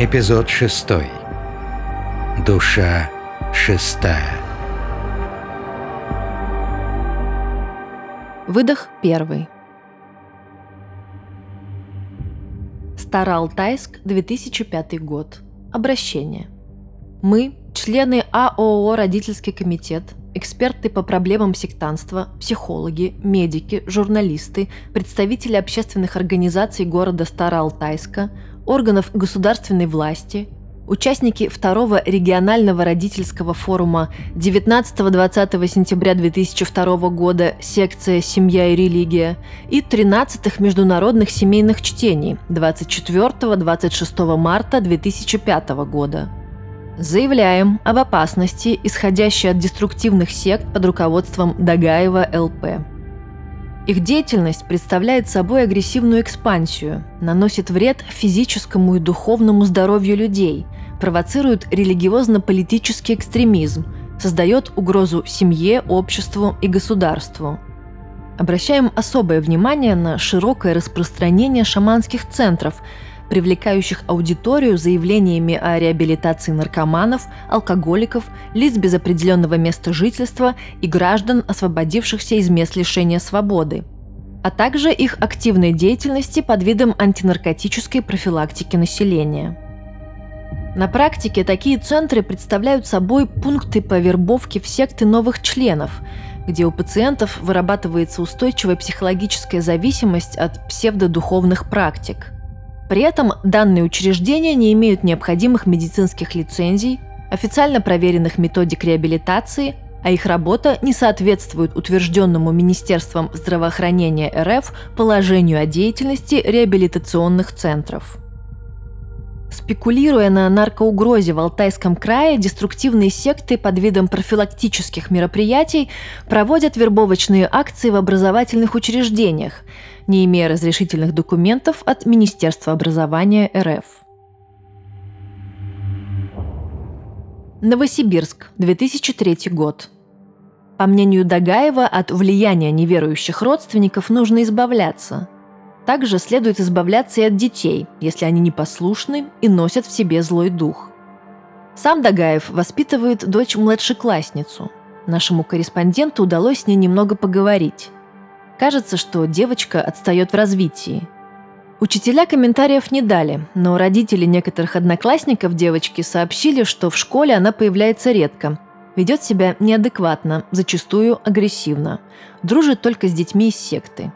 Эпизод шестой. Душа шестая. Выдох первый. Староалтайск, 2005 год. Обращение. Мы, члены АОО «Родительский комитет», эксперты по проблемам сектанства, психологи, медики, журналисты, представители общественных организаций города Староалтайска, органов государственной власти, участники второго регионального родительского форума 19-20 сентября 2002 года секция «Семья и религия» и 13-х международных семейных чтений 24-26 марта 2005 года. Заявляем об опасности, исходящей от деструктивных сект под руководством Дагаева ЛП. Их деятельность представляет собой агрессивную экспансию, наносит вред физическому и духовному здоровью людей, провоцирует религиозно-политический экстремизм, создает угрозу семье, обществу и государству. Обращаем особое внимание на широкое распространение шаманских центров – привлекающих аудиторию заявлениями о реабилитации наркоманов, алкоголиков, лиц без определенного места жительства и граждан, освободившихся из мест лишения свободы, а также их активной деятельности под видом антинаркотической профилактики населения. На практике такие центры представляют собой пункты по вербовке в секты новых членов, где у пациентов вырабатывается устойчивая психологическая зависимость от псевдодуховных практик – при этом данные учреждения не имеют необходимых медицинских лицензий, официально проверенных методик реабилитации, а их работа не соответствует утвержденному Министерством здравоохранения РФ положению о деятельности реабилитационных центров. Спекулируя на наркоугрозе в Алтайском крае, деструктивные секты под видом профилактических мероприятий проводят вербовочные акции в образовательных учреждениях, не имея разрешительных документов от Министерства образования РФ. Новосибирск, 2003 год. По мнению Дагаева, от влияния неверующих родственников нужно избавляться. Также следует избавляться и от детей, если они непослушны и носят в себе злой дух. Сам Дагаев воспитывает дочь-младшеклассницу. Нашему корреспонденту удалось с ней немного поговорить. Кажется, что девочка отстает в развитии. Учителя комментариев не дали, но родители некоторых одноклассников девочки сообщили, что в школе она появляется редко, ведет себя неадекватно, зачастую агрессивно, дружит только с детьми из секты.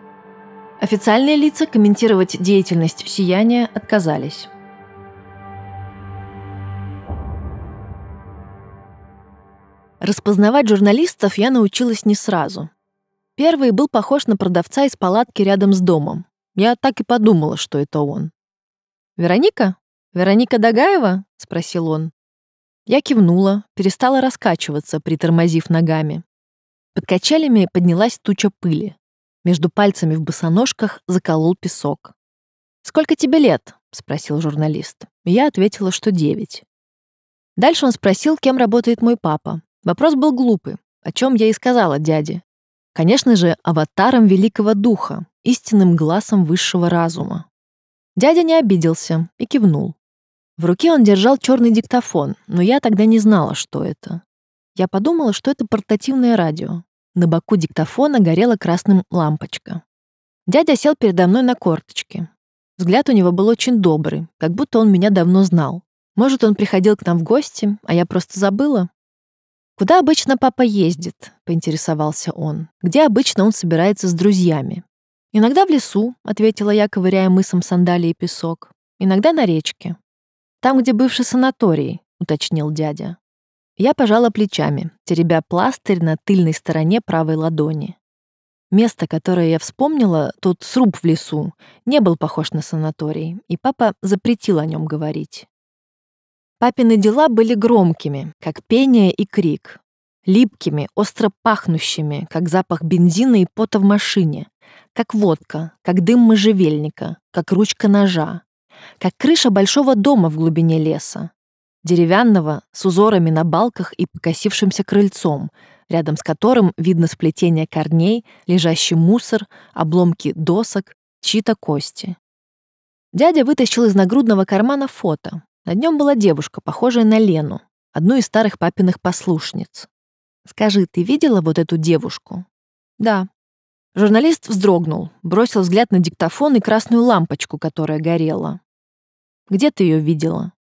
Официальные лица комментировать деятельность «Сияния» отказались. Распознавать журналистов я научилась не сразу – Первый был похож на продавца из палатки рядом с домом. Я так и подумала, что это он. «Вероника? Вероника Дагаева?» — спросил он. Я кивнула, перестала раскачиваться, притормозив ногами. Под качелями поднялась туча пыли. Между пальцами в босоножках заколол песок. «Сколько тебе лет?» — спросил журналист. Я ответила, что девять. Дальше он спросил, кем работает мой папа. Вопрос был глупый, о чем я и сказала дяде. Конечно же, аватаром великого духа, истинным глазом высшего разума. Дядя не обиделся и кивнул. В руке он держал черный диктофон, но я тогда не знала, что это. Я подумала, что это портативное радио. На боку диктофона горела красным лампочка. Дядя сел передо мной на корточке. Взгляд у него был очень добрый, как будто он меня давно знал. Может, он приходил к нам в гости, а я просто забыла? «Куда обычно папа ездит?» — поинтересовался он. «Где обычно он собирается с друзьями?» «Иногда в лесу», — ответила я, ковыряя мысом сандалии и песок. «Иногда на речке». «Там, где бывший санаторий», — уточнил дядя. Я пожала плечами, теребя пластырь на тыльной стороне правой ладони. Место, которое я вспомнила, тот сруб в лесу, не был похож на санаторий, и папа запретил о нем говорить. Папины дела были громкими, как пение и крик. Липкими, остро пахнущими, как запах бензина и пота в машине. Как водка, как дым можжевельника, как ручка ножа. Как крыша большого дома в глубине леса. Деревянного, с узорами на балках и покосившимся крыльцом, рядом с которым видно сплетение корней, лежащий мусор, обломки досок, чьи-то кости. Дядя вытащил из нагрудного кармана фото, На нем была девушка, похожая на Лену, одну из старых папиных послушниц. «Скажи, ты видела вот эту девушку?» «Да». Журналист вздрогнул, бросил взгляд на диктофон и красную лампочку, которая горела. «Где ты ее видела?»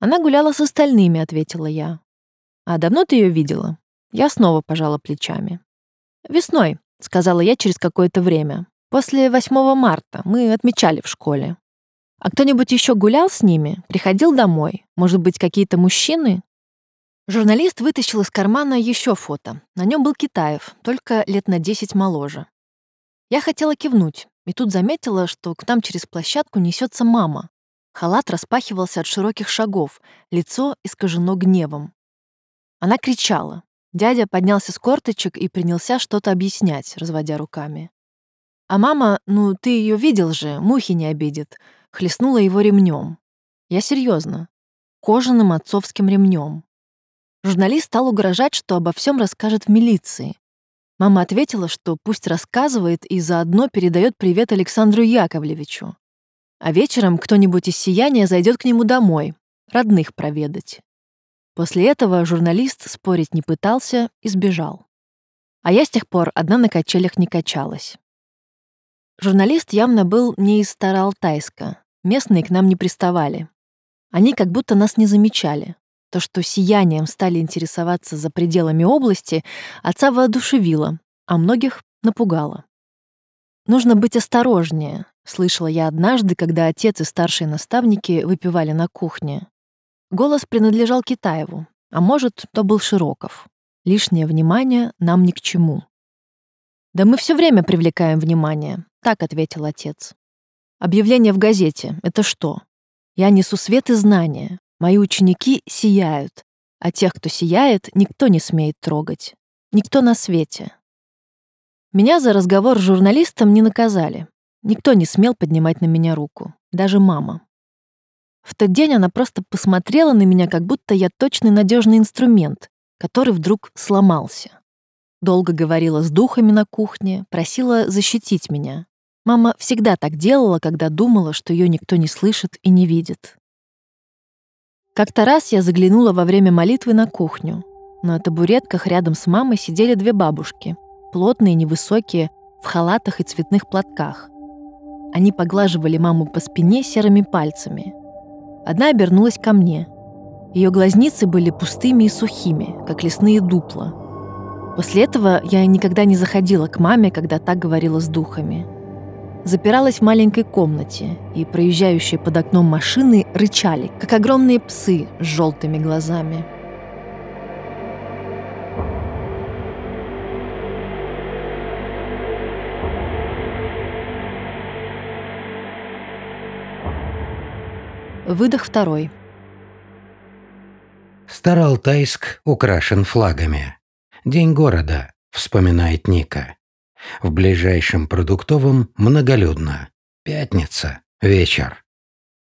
«Она гуляла с остальными», — ответила я. «А давно ты ее видела?» Я снова пожала плечами. «Весной», — сказала я через какое-то время. «После 8 марта. Мы отмечали в школе». «А кто-нибудь еще гулял с ними? Приходил домой? Может быть, какие-то мужчины?» Журналист вытащил из кармана еще фото. На нем был Китаев, только лет на 10 моложе. Я хотела кивнуть, и тут заметила, что к нам через площадку несется мама. Халат распахивался от широких шагов, лицо искажено гневом. Она кричала. Дядя поднялся с корточек и принялся что-то объяснять, разводя руками. А мама, ну ты ее видел же, мухи не обидит, хлестнула его ремнем. Я серьезно, кожаным отцовским ремнем. Журналист стал угрожать, что обо всем расскажет в милиции. Мама ответила, что пусть рассказывает и заодно передает привет Александру Яковлевичу. А вечером кто-нибудь из сияния зайдет к нему домой, родных проведать. После этого журналист спорить не пытался и сбежал. А я с тех пор одна на качелях не качалась. Журналист явно был не из Староалтайска. Местные к нам не приставали. Они как будто нас не замечали. То, что сиянием стали интересоваться за пределами области, отца воодушевило, а многих напугало. Нужно быть осторожнее, Слышала я однажды, когда отец и старшие наставники выпивали на кухне. Голос принадлежал Китаеву, а может, то был Широков. Лишнее внимание нам ни к чему. «Да мы все время привлекаем внимание», — так ответил отец. «Объявление в газете — это что? Я несу свет и знания. Мои ученики сияют, а тех, кто сияет, никто не смеет трогать. Никто на свете». Меня за разговор с журналистом не наказали. Никто не смел поднимать на меня руку, даже мама. В тот день она просто посмотрела на меня, как будто я точный надежный инструмент, который вдруг сломался. Долго говорила с духами на кухне, просила защитить меня. Мама всегда так делала, когда думала, что ее никто не слышит и не видит. Как-то раз я заглянула во время молитвы на кухню. На табуретках рядом с мамой сидели две бабушки, плотные, невысокие, в халатах и цветных платках. Они поглаживали маму по спине серыми пальцами. Одна обернулась ко мне. Ее глазницы были пустыми и сухими, как лесные дупла. После этого я никогда не заходила к маме, когда так говорила с духами. Запиралась в маленькой комнате, и проезжающие под окном машины рычали, как огромные псы с желтыми глазами. Выдох второй. Староалтайск украшен флагами. День города, вспоминает Ника. В ближайшем продуктовом многолюдно. Пятница, вечер.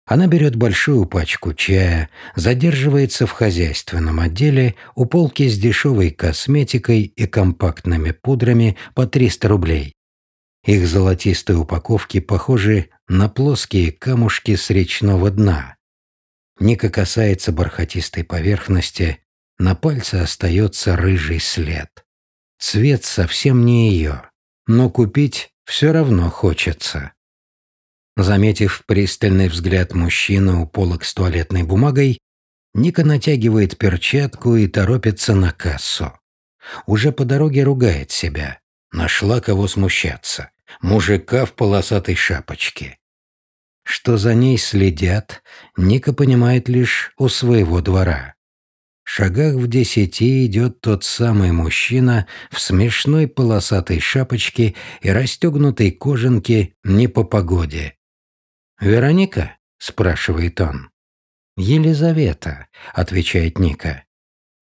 Она берет большую пачку чая, задерживается в хозяйственном отделе у полки с дешевой косметикой и компактными пудрами по 300 рублей. Их золотистые упаковки похожи на плоские камушки с речного дна. Ника касается бархатистой поверхности, на пальце остается рыжий след. Цвет совсем не ее, но купить все равно хочется. Заметив пристальный взгляд мужчины у полок с туалетной бумагой, Ника натягивает перчатку и торопится на кассу. Уже по дороге ругает себя. Нашла кого смущаться. Мужика в полосатой шапочке. Что за ней следят, Ника понимает лишь у своего двора. В шагах в десяти идет тот самый мужчина в смешной полосатой шапочке и расстегнутой кожанке не по погоде. «Вероника?» – спрашивает он. «Елизавета», – отвечает Ника.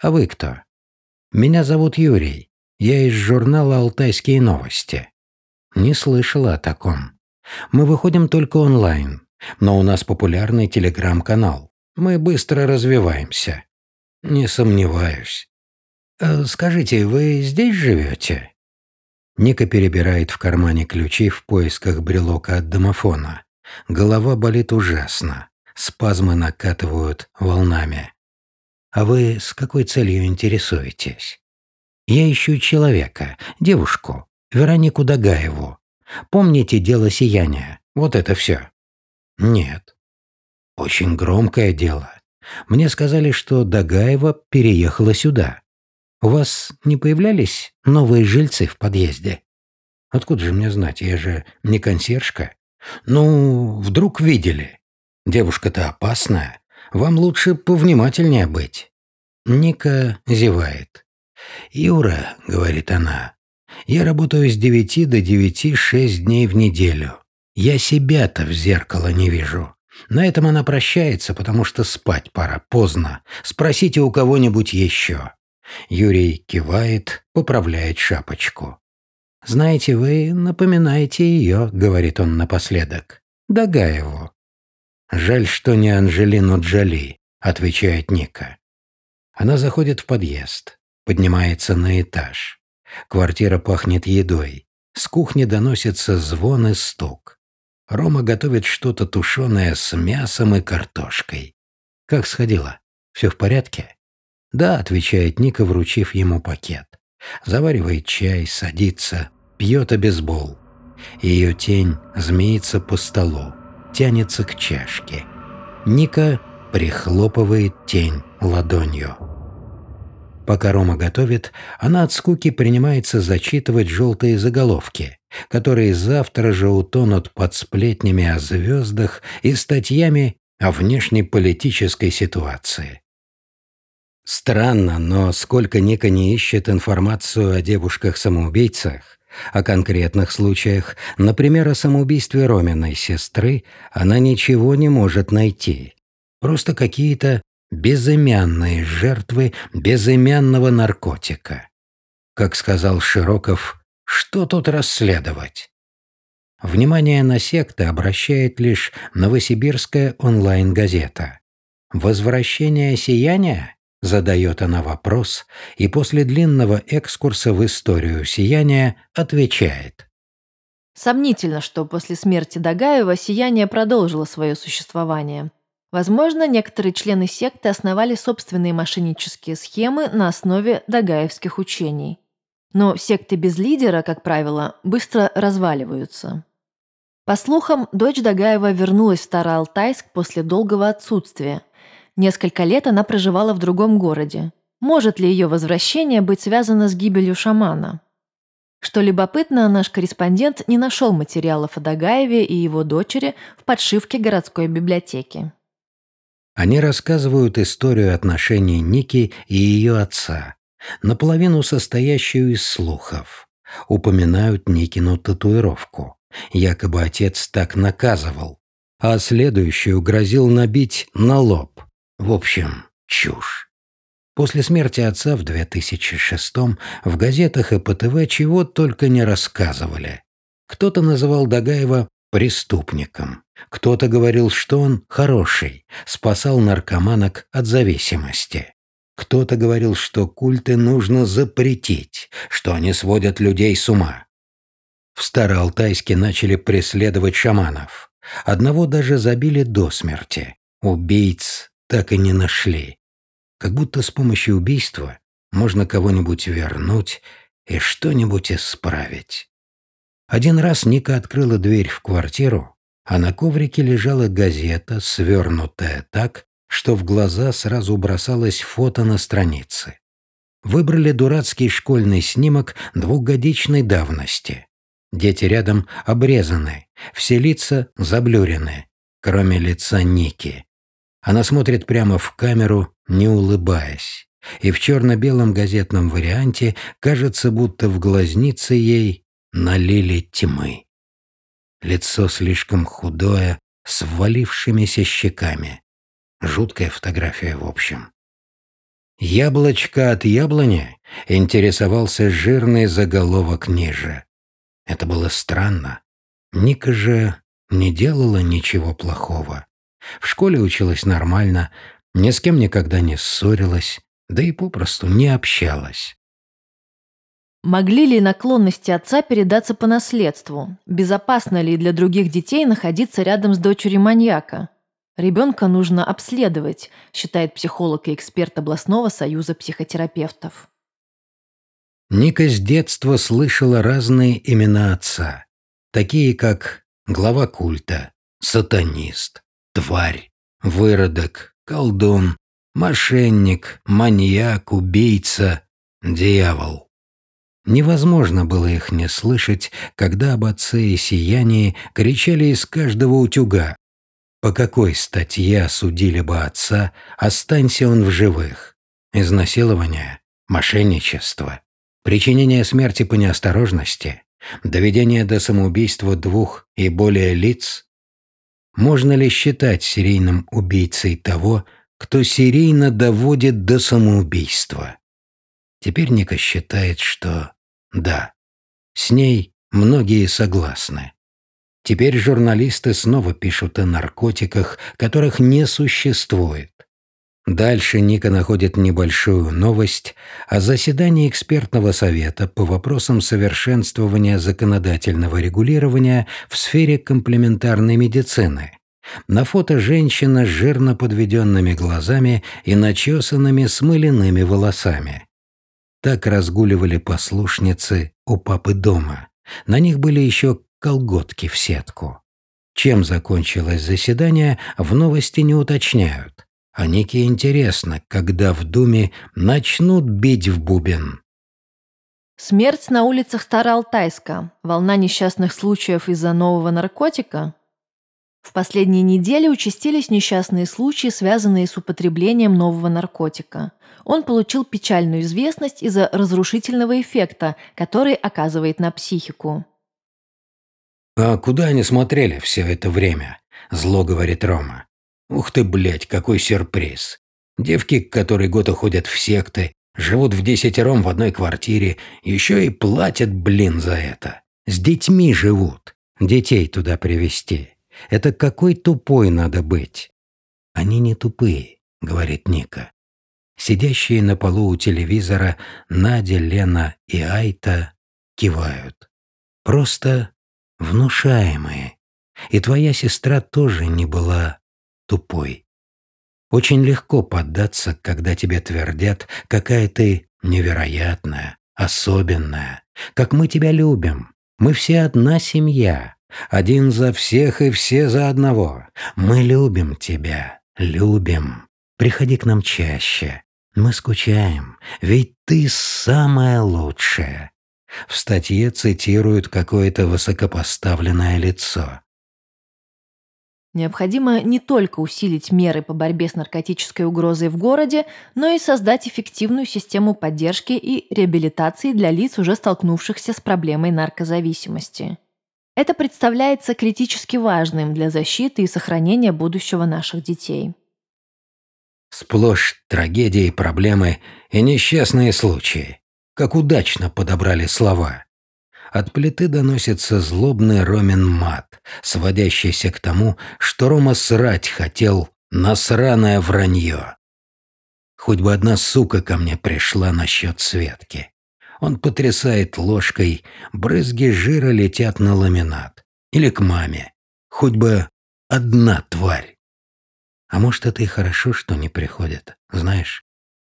«А вы кто?» «Меня зовут Юрий. Я из журнала «Алтайские новости». Не слышала о таком. Мы выходим только онлайн, но у нас популярный телеграм-канал. Мы быстро развиваемся. Не сомневаюсь. Э, скажите, вы здесь живете? Ника перебирает в кармане ключи в поисках брелока от домофона. Голова болит ужасно. Спазмы накатывают волнами. А вы с какой целью интересуетесь? Я ищу человека, девушку, Веронику Дагаеву. Помните дело сияния? Вот это все. Нет. Очень громкое дело. Мне сказали, что Дагаева переехала сюда. У вас не появлялись новые жильцы в подъезде? Откуда же мне знать? Я же не консьержка. Ну, вдруг видели. Девушка-то опасная. Вам лучше повнимательнее быть. Ника зевает. «Юра», — говорит она, — «я работаю с девяти до девяти шесть дней в неделю. Я себя-то в зеркало не вижу. На этом она прощается, потому что спать пора, поздно. Спросите у кого-нибудь еще». Юрий кивает, поправляет шапочку. «Знаете, вы напоминаете ее», — говорит он напоследок. «Дагаеву». «Жаль, что не Анжелину Джоли», — отвечает Ника. Она заходит в подъезд, поднимается на этаж. Квартира пахнет едой. С кухни доносится звон и стук. Рома готовит что-то тушеное с мясом и картошкой. «Как сходила? Все в порядке?» «Да», — отвечает Ника, вручив ему пакет. Заваривает чай, садится, пьет обезбол. Ее тень змеится по столу, тянется к чашке. Ника прихлопывает тень ладонью. Пока Рома готовит, она от скуки принимается зачитывать желтые заголовки, которые завтра же утонут под сплетнями о звездах и статьями о внешнеполитической ситуации. Странно, но сколько Ника не ищет информацию о девушках-самоубийцах, о конкретных случаях, например, о самоубийстве Роминой сестры, она ничего не может найти. Просто какие-то безымянные жертвы безымянного наркотика. Как сказал Широков, что тут расследовать? Внимание на секты обращает лишь Новосибирская онлайн-газета. «Возвращение сияния?» – задает она вопрос, и после длинного экскурса в историю сияния отвечает. Сомнительно, что после смерти Дагаева сияние продолжило свое существование. Возможно, некоторые члены секты основали собственные мошеннические схемы на основе дагаевских учений. Но секты без лидера, как правило, быстро разваливаются. По слухам, дочь Дагаева вернулась в Староалтайск после долгого отсутствия. Несколько лет она проживала в другом городе. Может ли ее возвращение быть связано с гибелью шамана? Что любопытно, наш корреспондент не нашел материалов о Дагаеве и его дочери в подшивке городской библиотеки. Они рассказывают историю отношений Ники и ее отца, наполовину состоящую из слухов. Упоминают Никину татуировку. Якобы отец так наказывал, а следующую грозил набить на лоб. В общем, чушь. После смерти отца в 2006 в газетах и по ТВ чего только не рассказывали. Кто-то называл Дагаева преступником. Кто-то говорил, что он хороший, спасал наркоманок от зависимости. Кто-то говорил, что культы нужно запретить, что они сводят людей с ума. В Староалтайске начали преследовать шаманов. Одного даже забили до смерти. Убийц так и не нашли. Как будто с помощью убийства можно кого-нибудь вернуть и что-нибудь исправить. Один раз Ника открыла дверь в квартиру, а на коврике лежала газета, свернутая так, что в глаза сразу бросалось фото на странице. Выбрали дурацкий школьный снимок двухгодичной давности. Дети рядом обрезаны, все лица заблюрены, кроме лица Ники. Она смотрит прямо в камеру, не улыбаясь. И в черно-белом газетном варианте кажется, будто в глазнице ей налили тьмы. Лицо слишком худое, с ввалившимися щеками. Жуткая фотография в общем. «Яблочко от яблони?» — интересовался жирный заголовок ниже. Это было странно. Ника же не делала ничего плохого. В школе училась нормально, ни с кем никогда не ссорилась, да и попросту не общалась. Могли ли наклонности отца передаться по наследству? Безопасно ли для других детей находиться рядом с дочерью маньяка? Ребенка нужно обследовать, считает психолог и эксперт областного союза психотерапевтов. Ника с детства слышала разные имена отца, такие как глава культа, сатанист, тварь, выродок, колдун, мошенник, маньяк, убийца, дьявол. Невозможно было их не слышать, когда об отце и сиянии кричали из каждого утюга. По какой статье осудили бы отца, останься он в живых? Изнасилование, мошенничество, причинение смерти по неосторожности, доведение до самоубийства двух и более лиц? Можно ли считать серийным убийцей того, кто серийно доводит до самоубийства? Теперь Ника считает, что да, с ней многие согласны. Теперь журналисты снова пишут о наркотиках, которых не существует. Дальше Ника находит небольшую новость о заседании экспертного совета по вопросам совершенствования законодательного регулирования в сфере комплементарной медицины. На фото женщина с жирно подведенными глазами и начесанными смыленными волосами. Так разгуливали послушницы у папы дома. На них были еще колготки в сетку. Чем закончилось заседание, в новости не уточняют. А Нике интересно, когда в Думе начнут бить в бубен. Смерть на улицах Староалтайска. Волна несчастных случаев из-за нового наркотика. В последние недели участились несчастные случаи, связанные с употреблением нового наркотика. Он получил печальную известность из-за разрушительного эффекта, который оказывает на психику. «А куда они смотрели все это время?» – зло говорит Рома. «Ух ты, блядь, какой сюрприз! Девки, которые год уходят в секты, живут в десятером в одной квартире, еще и платят, блин, за это. С детьми живут. Детей туда привезти. Это какой тупой надо быть?» «Они не тупые», – говорит Ника. Сидящие на полу у телевизора Надя, Лена и Айта кивают. Просто внушаемые. И твоя сестра тоже не была тупой. Очень легко поддаться, когда тебе твердят, какая ты невероятная, особенная, как мы тебя любим. Мы все одна семья, один за всех и все за одного. Мы любим тебя, любим. Приходи к нам чаще. Мы скучаем, ведь ты самая лучшая. В статье цитируют какое-то высокопоставленное лицо. Необходимо не только усилить меры по борьбе с наркотической угрозой в городе, но и создать эффективную систему поддержки и реабилитации для лиц, уже столкнувшихся с проблемой наркозависимости. Это представляется критически важным для защиты и сохранения будущего наших детей. Сплошь трагедии, проблемы и несчастные случаи. Как удачно подобрали слова. От плиты доносится злобный Ромин мат, сводящийся к тому, что Рома срать хотел на сраное вранье. Хоть бы одна сука ко мне пришла насчет Светки. Он потрясает ложкой, брызги жира летят на ламинат. Или к маме. Хоть бы одна тварь. А может, это и хорошо, что не приходят, знаешь?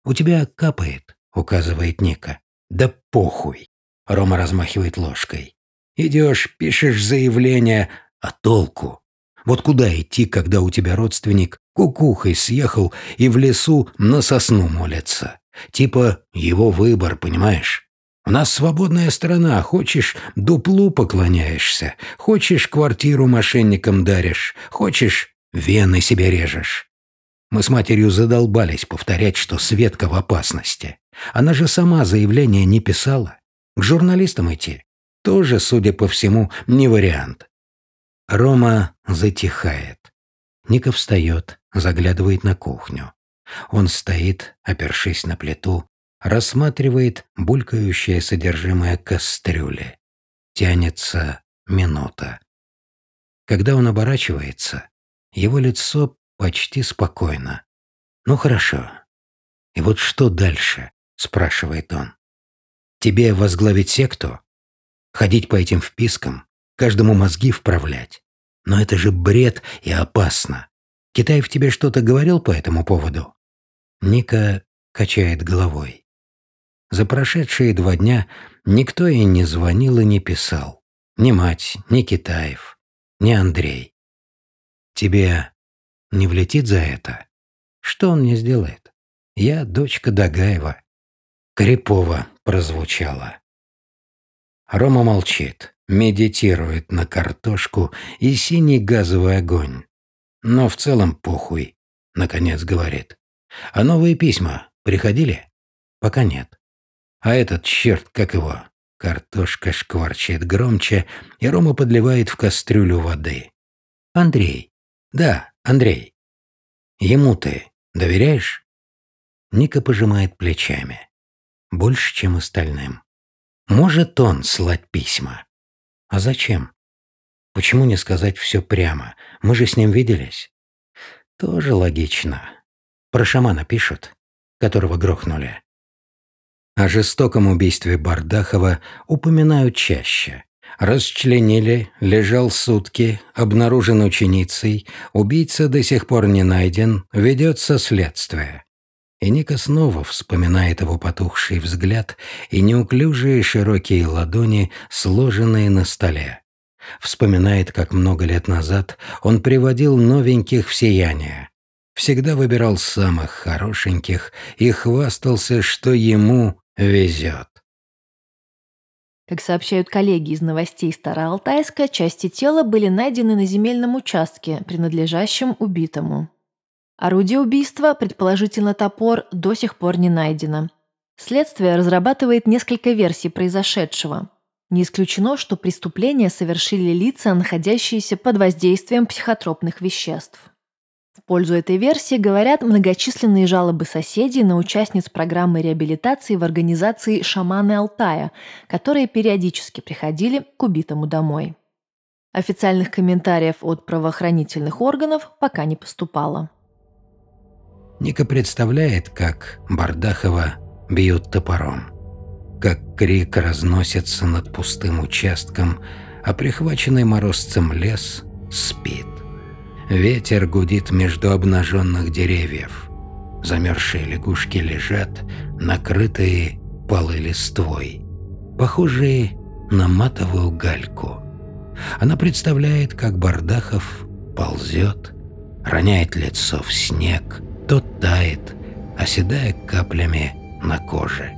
У тебя капает, указывает Ника. Да похуй. Рома размахивает ложкой. Идешь, пишешь заявление, а толку? Вот куда идти, когда у тебя родственник кукухой съехал и в лесу на сосну молится? Типа его выбор, понимаешь? У нас свободная страна, хочешь – дуплу поклоняешься, хочешь – квартиру мошенникам даришь, хочешь – вены себе режешь. Мы с матерью задолбались повторять, что Светка в опасности. Она же сама заявление не писала. К журналистам идти тоже, судя по всему, не вариант. Рома затихает. Ника встает, заглядывает на кухню. Он стоит, опершись на плиту, рассматривает булькающее содержимое кастрюли. Тянется минута. Когда он оборачивается, его лицо почти спокойно. «Ну хорошо. И вот что дальше?» – спрашивает он. «Тебе возглавить секту? Ходить по этим впискам? Каждому мозги вправлять? Но это же бред и опасно. Китаев тебе что-то говорил по этому поводу?» Ника качает головой. За прошедшие два дня никто ей не звонил и не писал. Ни мать, ни Китаев, ни Андрей. Тебе не влетит за это? Что он мне сделает? Я дочка Дагаева. Крипово прозвучало. Рома молчит, медитирует на картошку и синий газовый огонь. Но в целом похуй, наконец говорит. А новые письма приходили? Пока нет. А этот черт, как его? Картошка шкварчит громче, и Рома подливает в кастрюлю воды. Андрей. Да, Андрей. Ему ты доверяешь? Ника пожимает плечами. Больше, чем остальным. Может он слать письма? А зачем? Почему не сказать все прямо? Мы же с ним виделись. Тоже логично. Про шамана пишут, которого грохнули. О жестоком убийстве Бардахова упоминают чаще. Расчленили, лежал сутки, обнаружен ученицей, убийца до сих пор не найден, ведется следствие. И Ника снова вспоминает его потухший взгляд и неуклюжие широкие ладони, сложенные на столе. Вспоминает, как много лет назад он приводил новеньких в сияние. Всегда выбирал самых хорошеньких и хвастался, что ему везет. Как сообщают коллеги из новостей Староалтайска, части тела были найдены на земельном участке, принадлежащем убитому. Орудие убийства, предположительно топор, до сих пор не найдено. Следствие разрабатывает несколько версий произошедшего. Не исключено, что преступление совершили лица, находящиеся под воздействием психотропных веществ. Пользу этой версии говорят многочисленные жалобы соседей на участниц программы реабилитации в организации «Шаманы Алтая», которые периодически приходили к убитому домой. Официальных комментариев от правоохранительных органов пока не поступало. Ника представляет, как Бардахова бьют топором. Как крик разносится над пустым участком, а прихваченный морозцем лес спит. Ветер гудит между обнаженных деревьев. Замерзшие лягушки лежат, накрытые полой листвой, похожие на матовую гальку. Она представляет, как Бардахов ползет, роняет лицо в снег, тот тает, оседая каплями на коже.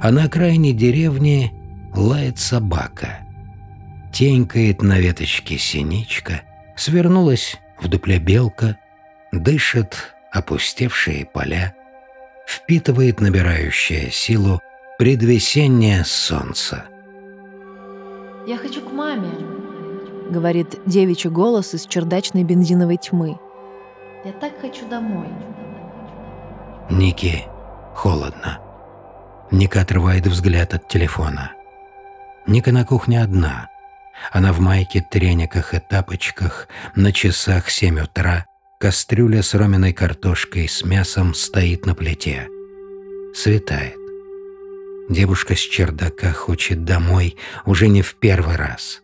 А на окраине деревни лает собака. Тенькает на веточке синичка, свернулась в дупле белка, дышит опустевшие поля, впитывает набирающее силу предвесеннее солнце. «Я хочу к маме», — говорит девичий голос из чердачной бензиновой тьмы. Я так хочу домой. Ники холодно. Ника отрывает взгляд от телефона. Ника на кухне одна. Она в майке, трениках и тапочках, на часах семь утра, кастрюля с роменой картошкой с мясом стоит на плите. Светает. Девушка с чердака хочет домой уже не в первый раз.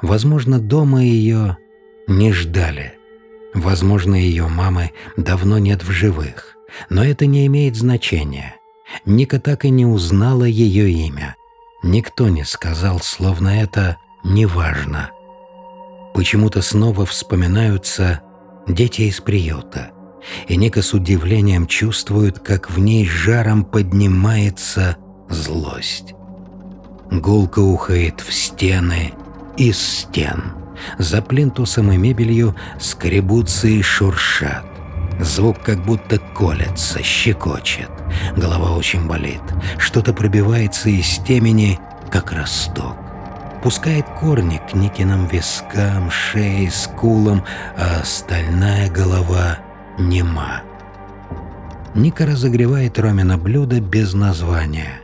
Возможно, дома ее не ждали. Возможно, ее мамы давно нет в живых, но это не имеет значения. Ника так и не узнала ее имя. Никто не сказал, словно это неважно. Почему-то снова вспоминаются дети из приюта, и Ника с удивлением чувствует, как в ней жаром поднимается злость. Гулка ухает в стены, из стен – за плинтусом и мебелью скребутся и шуршат. Звук как будто колется, щекочет. Голова очень болит. Что-то пробивается из темени, как росток. Пускает корни к Никиным вискам, шее, скулам, а остальная голова нема. Ника разогревает Ромина блюдо без названия.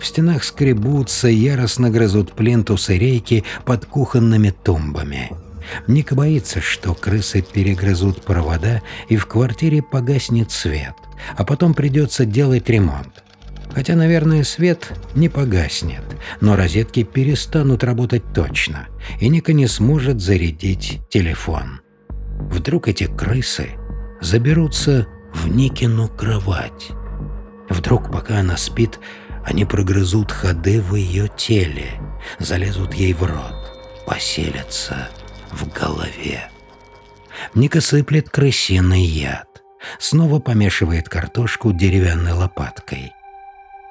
В стенах скребутся, яростно грызут плинтусы рейки под кухонными тумбами. Ника боится, что крысы перегрызут провода и в квартире погаснет свет, а потом придется делать ремонт. Хотя, наверное, свет не погаснет, но розетки перестанут работать точно, и Ника не сможет зарядить телефон. Вдруг эти крысы заберутся в Никину кровать. Вдруг, пока она спит, они прогрызут ходы в ее теле, залезут ей в рот, поселятся в голове. Ника сыплет крысиный яд, снова помешивает картошку деревянной лопаткой.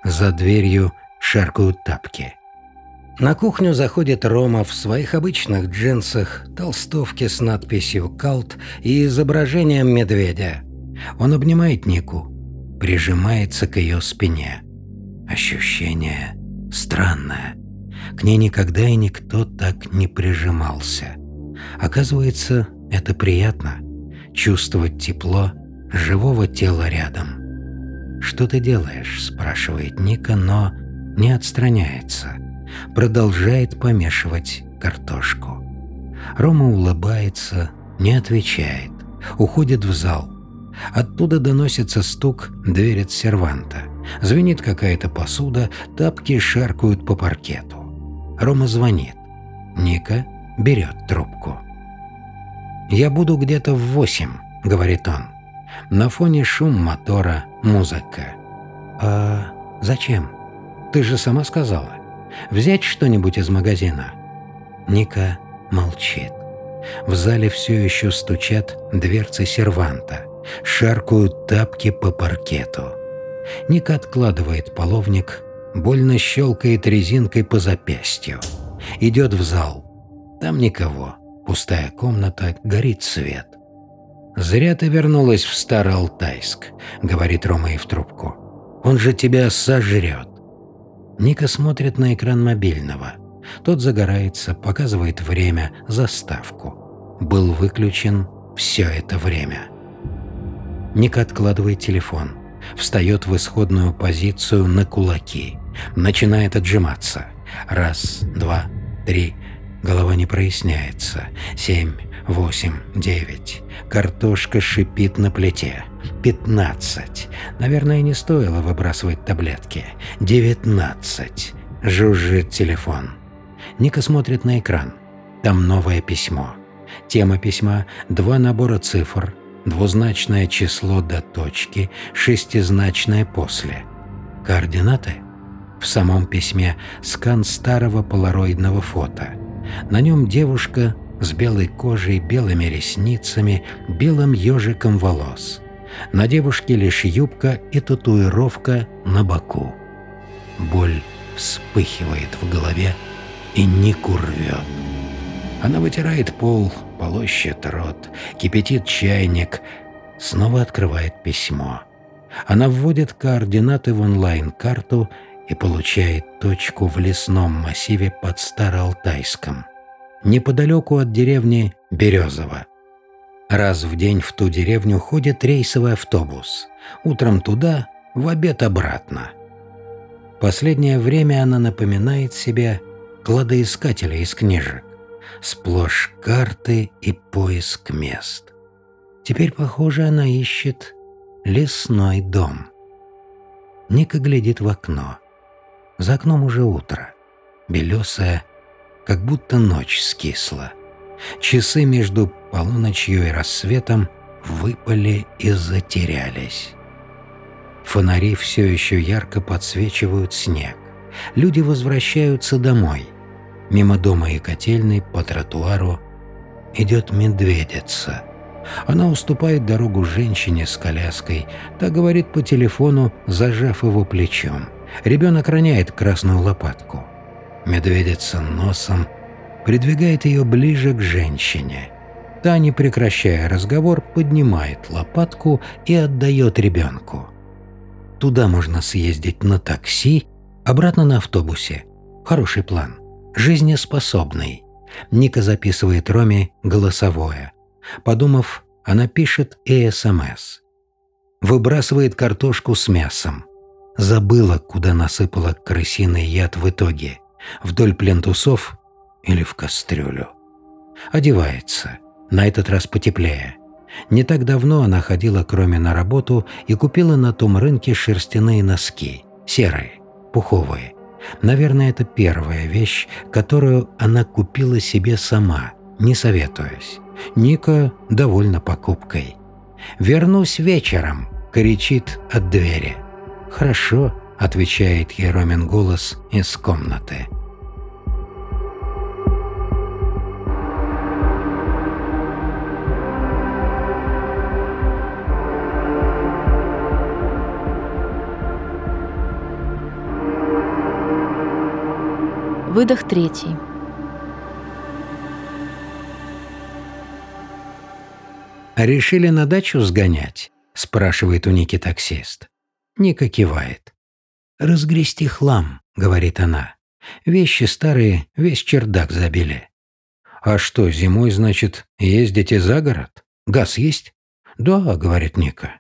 За дверью шаркают тапки. На кухню заходит Рома в своих обычных джинсах, толстовке с надписью «Калт» и изображением медведя. Он обнимает Нику, прижимается к ее спине. Ощущение странное. К ней никогда и никто так не прижимался. Оказывается, это приятно – чувствовать тепло живого тела рядом. «Что ты делаешь?» – спрашивает Ника, но не отстраняется. Продолжает помешивать картошку. Рома улыбается, не отвечает, уходит в зал. Оттуда доносится стук двери серванта. Звенит какая-то посуда, тапки шаркают по паркету. Рома звонит. Ника берет трубку. «Я буду где-то в восемь», — говорит он. На фоне шум мотора, музыка. «А зачем? Ты же сама сказала. Взять что-нибудь из магазина?» Ника молчит. В зале все еще стучат дверцы серванта. Шаркают тапки по паркету. Ника откладывает половник, больно щелкает резинкой по запястью. Идет в зал. Там никого. Пустая комната, горит свет. «Зря ты вернулась в Староалтайск», — говорит Рома и в трубку. «Он же тебя сожрет». Ника смотрит на экран мобильного. Тот загорается, показывает время, заставку. Был выключен все это время. Ника откладывает телефон, встает в исходную позицию на кулаки, начинает отжиматься. Раз, два, три. Голова не проясняется. Семь, восемь, девять. Картошка шипит на плите. Пятнадцать. Наверное, не стоило выбрасывать таблетки. Девятнадцать. Жужжит телефон. Ника смотрит на экран. Там новое письмо. Тема письма – два набора цифр, двузначное число до точки, шестизначное после. Координаты? В самом письме скан старого полароидного фото. На нем девушка с белой кожей, белыми ресницами, белым ежиком волос. На девушке лишь юбка и татуировка на боку. Боль вспыхивает в голове и Нику рвет. Она вытирает пол, полощет рот, кипятит чайник, снова открывает письмо. Она вводит координаты в онлайн-карту и получает точку в лесном массиве под Староалтайском, неподалеку от деревни Березово. Раз в день в ту деревню ходит рейсовый автобус. Утром туда, в обед обратно. Последнее время она напоминает себе кладоискателя из книжек. Сплошь карты и поиск мест. Теперь, похоже, она ищет лесной дом. Ника глядит в окно. За окном уже утро. Белесое, как будто ночь скисла. Часы между полуночью и рассветом выпали и затерялись. Фонари все еще ярко подсвечивают снег. Люди возвращаются домой. Мимо дома и котельной по тротуару идет медведица. Она уступает дорогу женщине с коляской. Та говорит по телефону, зажав его плечом. Ребенок роняет красную лопатку. Медведица носом придвигает ее ближе к женщине. Та, не прекращая разговор, поднимает лопатку и отдает ребенку. Туда можно съездить на такси, обратно на автобусе. Хороший план. Жизнеспособный. Ника записывает Роме голосовое. Подумав, она пишет и СМС. Выбрасывает картошку с мясом. Забыла, куда насыпала крысиный яд в итоге. Вдоль плентусов или в кастрюлю. Одевается. На этот раз потеплее. Не так давно она ходила к Роме на работу и купила на том рынке шерстяные носки. Серые, пуховые. Наверное, это первая вещь, которую она купила себе сама, не советуясь. Ника довольна покупкой. «Вернусь вечером», — кричит от двери. «Хорошо», — отвечает ей Ромин голос из комнаты. Выдох третий. «Решили на дачу сгонять?» – спрашивает у Ники таксист. Ника кивает. «Разгрести хлам», – говорит она. «Вещи старые, весь чердак забили». «А что, зимой, значит, ездите за город? Газ есть?» «Да», – говорит Ника.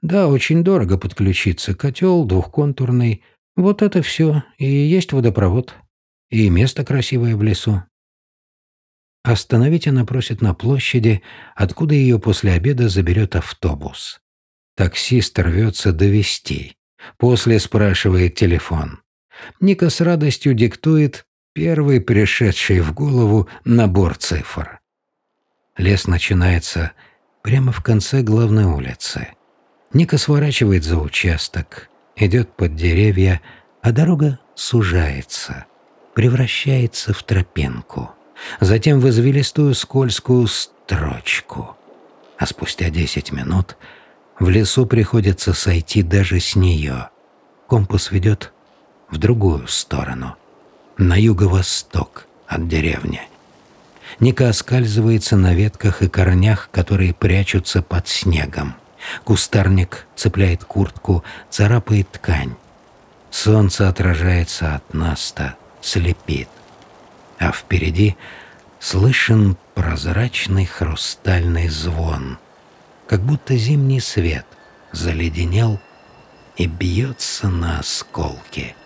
«Да, очень дорого подключиться. Котел двухконтурный. Вот это все. И есть водопровод. И место красивое в лесу. Остановить она просит на площади, откуда ее после обеда заберет автобус. Таксист рвется довести. После спрашивает телефон. Ника с радостью диктует первый пришедший в голову набор цифр. Лес начинается прямо в конце главной улицы. Ника сворачивает за участок, идет под деревья, а дорога сужается, превращается в тропинку затем в извилистую скользкую строчку. А спустя десять минут в лесу приходится сойти даже с нее. Компас ведет в другую сторону, на юго-восток от деревни. Ника оскальзывается на ветках и корнях, которые прячутся под снегом. Кустарник цепляет куртку, царапает ткань. Солнце отражается от наста, слепит а впереди слышен прозрачный хрустальный звон, как будто зимний свет заледенел и бьется на осколки.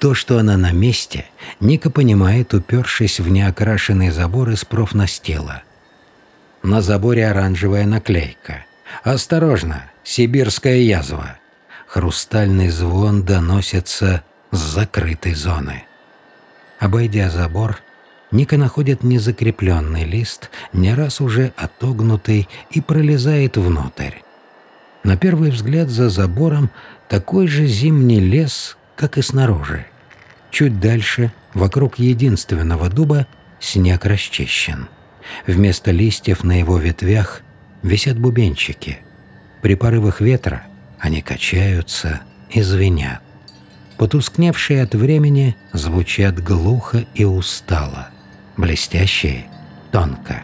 То, что она на месте, Ника понимает, упершись в неокрашенный забор из профнастила. На заборе оранжевая наклейка. «Осторожно! Сибирская язва!» Хрустальный звон доносится с закрытой зоны. Обойдя забор, Ника находит незакрепленный лист, не раз уже отогнутый, и пролезает внутрь. На первый взгляд за забором такой же зимний лес, как и снаружи. Чуть дальше, вокруг единственного дуба, снег расчищен. Вместо листьев на его ветвях висят бубенчики. При порывах ветра они качаются и звенят потускневшие от времени, звучат глухо и устало, блестящие — тонко.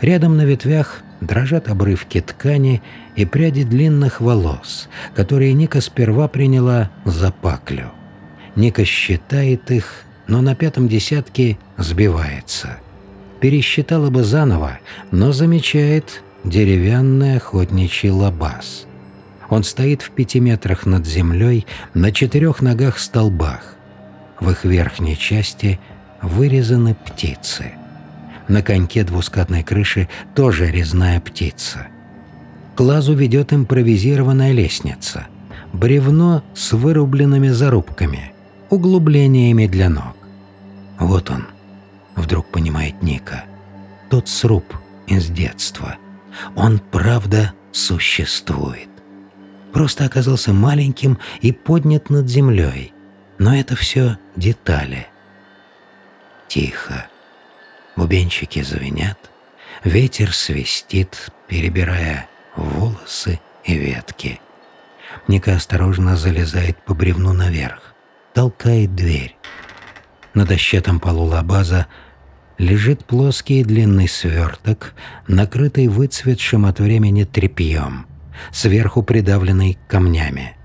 Рядом на ветвях дрожат обрывки ткани и пряди длинных волос, которые Ника сперва приняла за паклю. Ника считает их, но на пятом десятке сбивается. Пересчитала бы заново, но замечает деревянный охотничий лабаз — он стоит в пяти метрах над землей на четырех ногах-столбах. В их верхней части вырезаны птицы. На коньке двускатной крыши тоже резная птица. К лазу ведет импровизированная лестница. Бревно с вырубленными зарубками, углублениями для ног. Вот он, вдруг понимает Ника. Тот сруб из детства. Он, правда, существует просто оказался маленьким и поднят над землей. Но это все детали. Тихо. Бубенчики звенят, ветер свистит, перебирая волосы и ветки. Ника осторожно залезает по бревну наверх, толкает дверь. На дощатом полу лабаза лежит плоский длинный сверток, накрытый выцветшим от времени тряпьем — сверху придавленный камнями.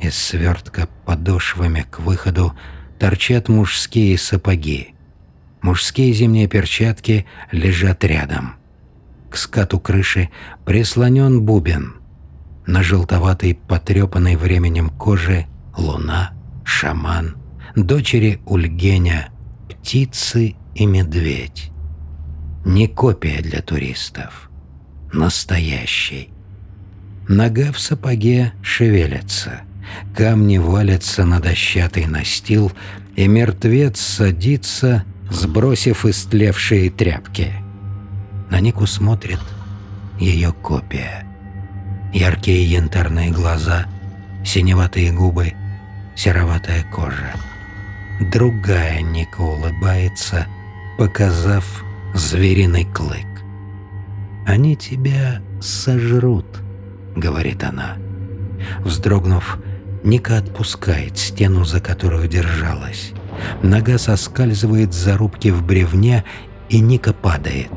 Из свертка подошвами к выходу торчат мужские сапоги. Мужские зимние перчатки лежат рядом. К скату крыши прислонен бубен. На желтоватой, потрепанной временем коже луна, шаман, дочери Ульгеня, птицы и медведь. Не копия для туристов. Настоящий. Нога в сапоге шевелится. Камни валятся на дощатый настил, и мертвец садится сбросив истлевшие тряпки. На Нику смотрит ее копия. Яркие янтарные глаза, синеватые губы, сероватая кожа. Другая Ника улыбается, показав звериный клык. «Они тебя сожрут», — говорит она. Вздрогнув, Ника отпускает стену, за которую держалась. Нога соскальзывает с зарубки в бревне, и Ника падает.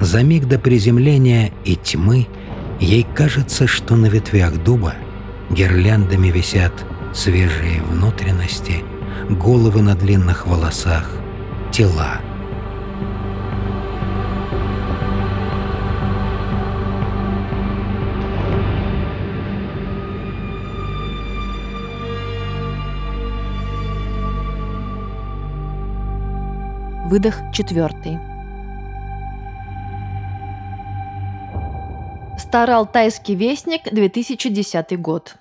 За миг до приземления и тьмы ей кажется, что на ветвях дуба гирляндами висят свежие внутренности, головы на длинных волосах, тела. Выдох четвертый. Староалтайский вестник, 2010 год.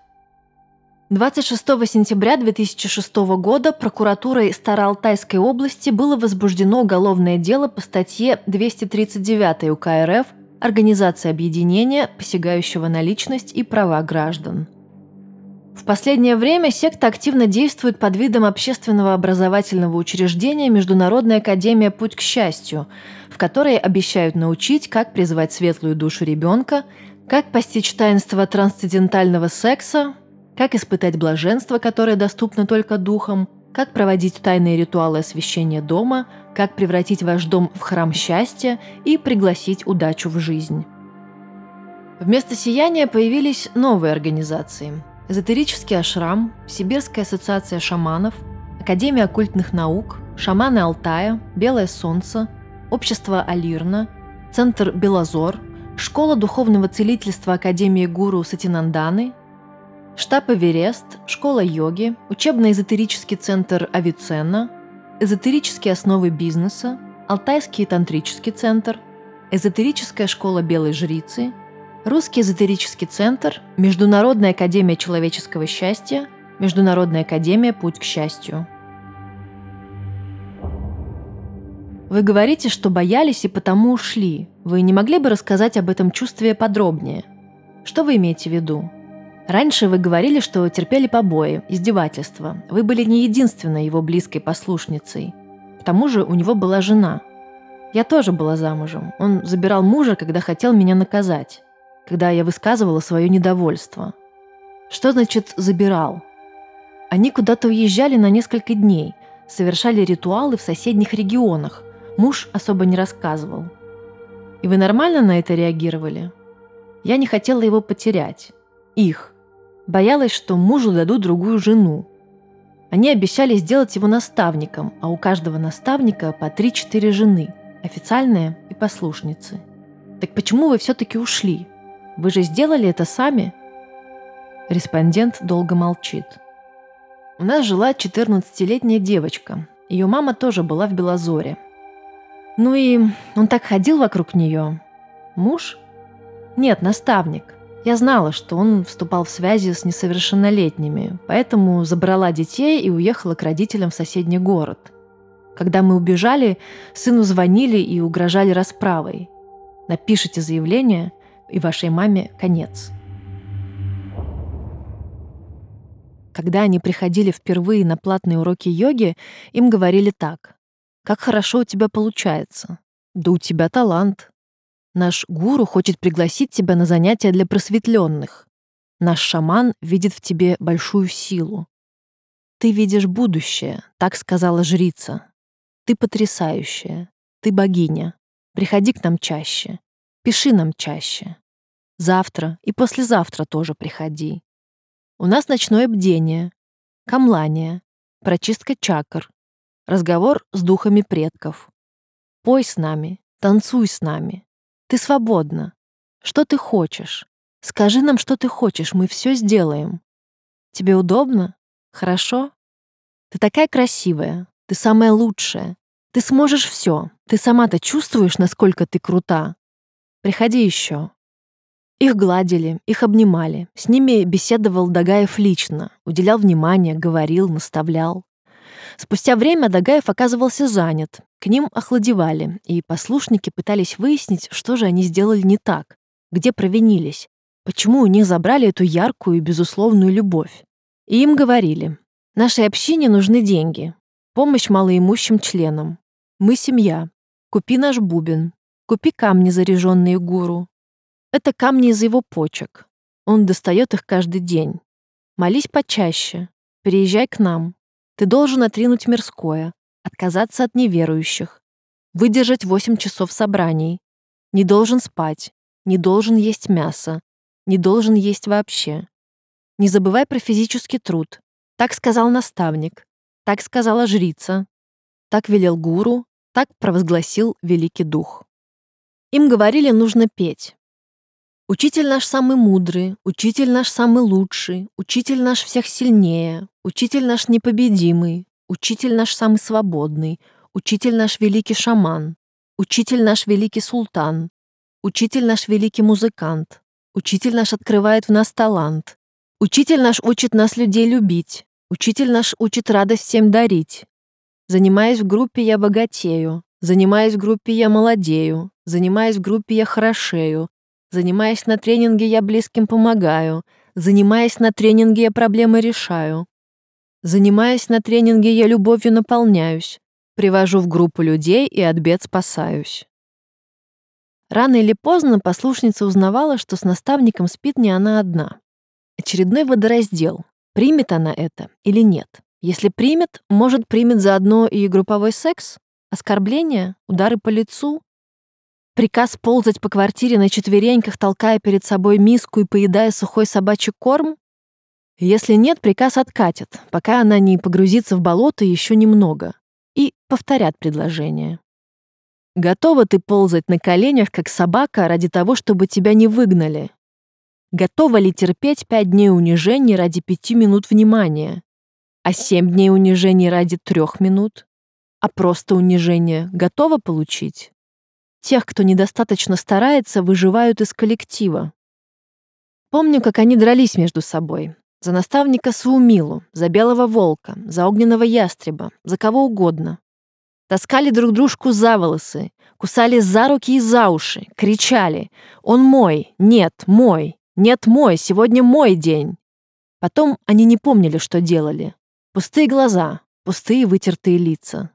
26 сентября 2006 года прокуратурой Староалтайской области было возбуждено уголовное дело по статье 239 УК РФ «Организация объединения, посягающего на личность и права граждан». В последнее время секта активно действует под видом общественного образовательного учреждения Международная академия «Путь к счастью», в которой обещают научить, как призвать светлую душу ребенка, как постичь таинство трансцендентального секса, как испытать блаженство, которое доступно только духам, как проводить тайные ритуалы освящения дома, как превратить ваш дом в храм счастья и пригласить удачу в жизнь. Вместо сияния появились новые организации – Эзотерический ашрам, Сибирская ассоциация шаманов, Академия оккультных наук, Шаманы Алтая, Белое солнце, Общество Алирна, Центр Белозор, Школа духовного целительства Академии Гуру Сатинанданы, Штаб Эверест, Школа йоги, Учебно-эзотерический центр Авиценна, Эзотерические основы бизнеса, Алтайский тантрический центр, Эзотерическая школа Белой жрицы, Русский эзотерический центр, Международная академия человеческого счастья, Международная академия «Путь к счастью». Вы говорите, что боялись и потому ушли. Вы не могли бы рассказать об этом чувстве подробнее? Что вы имеете в виду? Раньше вы говорили, что терпели побои, издевательства. Вы были не единственной его близкой послушницей. К тому же у него была жена. Я тоже была замужем. Он забирал мужа, когда хотел меня наказать когда я высказывала свое недовольство. Что значит «забирал»? Они куда-то уезжали на несколько дней, совершали ритуалы в соседних регионах. Муж особо не рассказывал. И вы нормально на это реагировали? Я не хотела его потерять. Их. Боялась, что мужу дадут другую жену. Они обещали сделать его наставником, а у каждого наставника по 3-4 жены, официальные и послушницы. Так почему вы все-таки ушли? Вы же сделали это сами?» Респондент долго молчит. У нас жила 14-летняя девочка. Ее мама тоже была в Белозоре. Ну и он так ходил вокруг нее. Муж? Нет, наставник. Я знала, что он вступал в связи с несовершеннолетними, поэтому забрала детей и уехала к родителям в соседний город. Когда мы убежали, сыну звонили и угрожали расправой. Напишите заявление, и вашей маме конец. Когда они приходили впервые на платные уроки йоги, им говорили так. «Как хорошо у тебя получается. Да у тебя талант. Наш гуру хочет пригласить тебя на занятия для просветленных. Наш шаман видит в тебе большую силу. Ты видишь будущее, так сказала жрица. Ты потрясающая. Ты богиня. Приходи к нам чаще. Пиши нам чаще. Завтра и послезавтра тоже приходи. У нас ночное бдение, камлание, прочистка чакр, разговор с духами предков. Пой с нами, танцуй с нами. Ты свободна. Что ты хочешь? Скажи нам, что ты хочешь, мы все сделаем. Тебе удобно? Хорошо? Ты такая красивая, ты самая лучшая. Ты сможешь все. Ты сама-то чувствуешь, насколько ты крута. Приходи еще. Их гладили, их обнимали. С ними беседовал Дагаев лично, уделял внимание, говорил, наставлял. Спустя время Дагаев оказывался занят, к ним охладевали, и послушники пытались выяснить, что же они сделали не так, где провинились, почему у них забрали эту яркую и безусловную любовь. И им говорили, нашей общине нужны деньги, помощь малоимущим членам. Мы семья. Купи наш бубен. Купи камни, заряженные гуру. Это камни из его почек. Он достает их каждый день. Молись почаще. Приезжай к нам. Ты должен отринуть мирское, отказаться от неверующих, выдержать 8 часов собраний. Не должен спать, не должен есть мясо, не должен есть вообще. Не забывай про физический труд. Так сказал наставник, так сказала жрица, так велел гуру, так провозгласил великий дух. Им говорили, нужно петь. Учитель наш самый мудрый, учитель наш самый лучший, учитель наш всех сильнее, учитель наш непобедимый, учитель наш самый свободный, учитель наш великий шаман, учитель наш великий султан, учитель наш великий музыкант, учитель наш открывает в нас талант, учитель наш учит нас людей любить, учитель наш учит радость всем дарить. Занимаясь в группе, я богатею, занимаясь в группе, я молодею, занимаясь в группе, я хорошею, Занимаясь на тренинге, я близким помогаю. Занимаясь на тренинге, я проблемы решаю. Занимаясь на тренинге, я любовью наполняюсь. Привожу в группу людей и от бед спасаюсь. Рано или поздно послушница узнавала, что с наставником спит не она одна. Очередной водораздел. Примет она это или нет? Если примет, может, примет заодно и групповой секс? Оскорбления? Удары по лицу? Приказ ползать по квартире на четвереньках, толкая перед собой миску и поедая сухой собачий корм? Если нет, приказ откатят, пока она не погрузится в болото еще немного. И повторят предложение. Готова ты ползать на коленях, как собака, ради того, чтобы тебя не выгнали? Готова ли терпеть пять дней унижений ради пяти минут внимания? А семь дней унижений ради трех минут? А просто унижение готова получить? Тех, кто недостаточно старается, выживают из коллектива. Помню, как они дрались между собой. За наставника Суумилу, за белого волка, за огненного ястреба, за кого угодно. Таскали друг дружку за волосы, кусали за руки и за уши, кричали «Он мой! Нет, мой! Нет, мой! Сегодня мой день!» Потом они не помнили, что делали. Пустые глаза, пустые вытертые лица.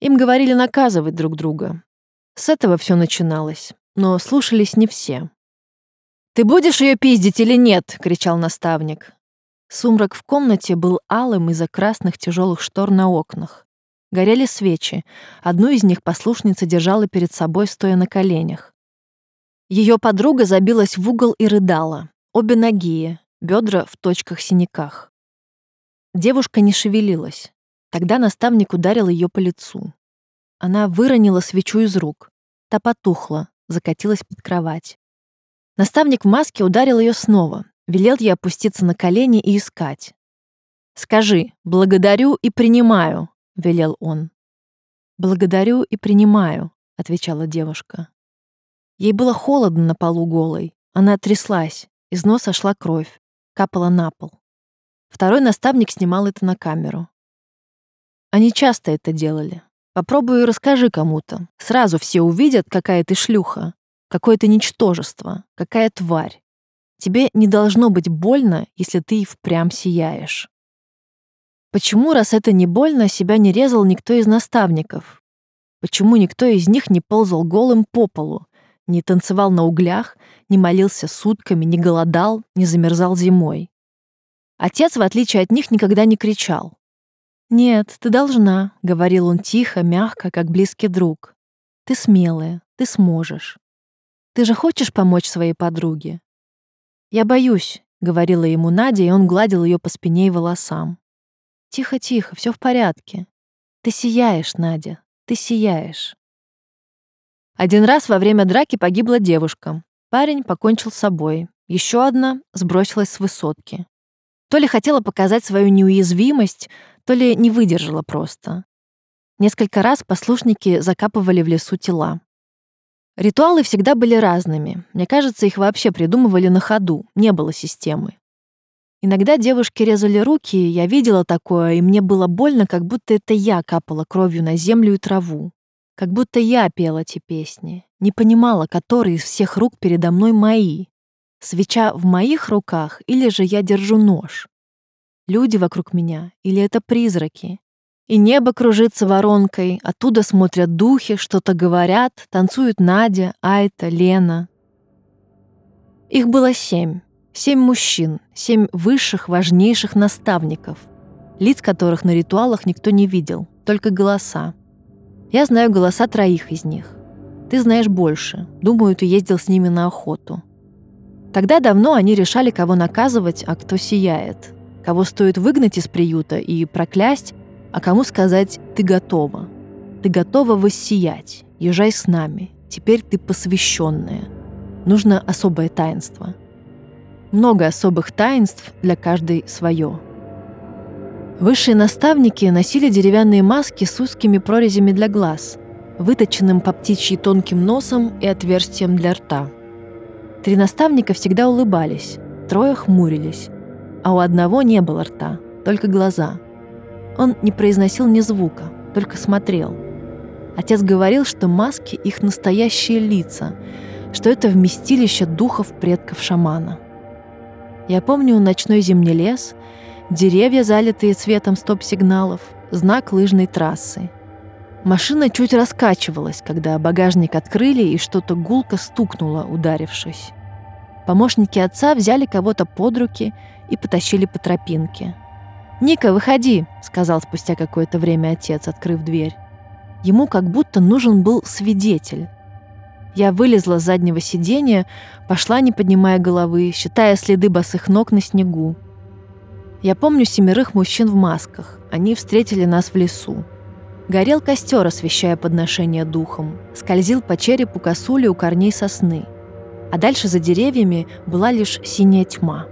Им говорили наказывать друг друга, с этого все начиналось, но слушались не все. «Ты будешь ее пиздить или нет?» — кричал наставник. Сумрак в комнате был алым из-за красных тяжелых штор на окнах. Горели свечи. Одну из них послушница держала перед собой, стоя на коленях. Ее подруга забилась в угол и рыдала. Обе ноги, бедра в точках-синяках. Девушка не шевелилась. Тогда наставник ударил ее по лицу. Она выронила свечу из рук. Та потухла, закатилась под кровать. Наставник в маске ударил ее снова, велел ей опуститься на колени и искать. «Скажи, благодарю и принимаю», — велел он. «Благодарю и принимаю», — отвечала девушка. Ей было холодно на полу голой. Она тряслась, из носа шла кровь, капала на пол. Второй наставник снимал это на камеру. Они часто это делали. Попробуй расскажи кому-то. Сразу все увидят, какая ты шлюха, какое ты ничтожество, какая тварь. Тебе не должно быть больно, если ты и впрямь сияешь. Почему, раз это не больно, себя не резал никто из наставников? Почему никто из них не ползал голым по полу, не танцевал на углях, не молился сутками, не голодал, не замерзал зимой? Отец, в отличие от них, никогда не кричал. «Нет, ты должна», — говорил он тихо, мягко, как близкий друг. «Ты смелая, ты сможешь. Ты же хочешь помочь своей подруге?» «Я боюсь», — говорила ему Надя, и он гладил ее по спине и волосам. «Тихо, тихо, все в порядке. Ты сияешь, Надя, ты сияешь». Один раз во время драки погибла девушка. Парень покончил с собой. Еще одна сбросилась с высотки. То ли хотела показать свою неуязвимость, то ли не выдержала просто. Несколько раз послушники закапывали в лесу тела. Ритуалы всегда были разными. Мне кажется, их вообще придумывали на ходу, не было системы. Иногда девушки резали руки, я видела такое, и мне было больно, как будто это я капала кровью на землю и траву. Как будто я пела эти песни. Не понимала, которые из всех рук передо мной мои. Свеча в моих руках или же я держу нож? Люди вокруг меня или это призраки? И небо кружится воронкой, оттуда смотрят духи, что-то говорят, танцуют Надя, Айта, Лена. Их было семь. Семь мужчин, семь высших, важнейших наставников, лиц которых на ритуалах никто не видел, только голоса. Я знаю голоса троих из них. Ты знаешь больше. Думаю, ты ездил с ними на охоту. Тогда давно они решали, кого наказывать, а кто сияет. Кого стоит выгнать из приюта и проклясть, а кому сказать «ты готова». Ты готова воссиять. Езжай с нами. Теперь ты посвященная. Нужно особое таинство. Много особых таинств для каждой свое. Высшие наставники носили деревянные маски с узкими прорезями для глаз, выточенным по птичьи тонким носом и отверстием для рта. Три наставника всегда улыбались, трое хмурились, а у одного не было рта, только глаза. Он не произносил ни звука, только смотрел. Отец говорил, что маски — их настоящие лица, что это вместилище духов предков шамана. Я помню ночной зимний лес, деревья, залитые цветом стоп-сигналов, знак лыжной трассы. Машина чуть раскачивалась, когда багажник открыли и что-то гулко стукнуло, ударившись. Помощники отца взяли кого-то под руки и потащили по тропинке. «Ника, выходи!» — сказал спустя какое-то время отец, открыв дверь. Ему как будто нужен был свидетель. Я вылезла с заднего сиденья, пошла, не поднимая головы, считая следы босых ног на снегу. Я помню семерых мужчин в масках. Они встретили нас в лесу. Горел костер, освещая подношение духом. Скользил по черепу косули у корней сосны. А дальше за деревьями была лишь синяя тьма.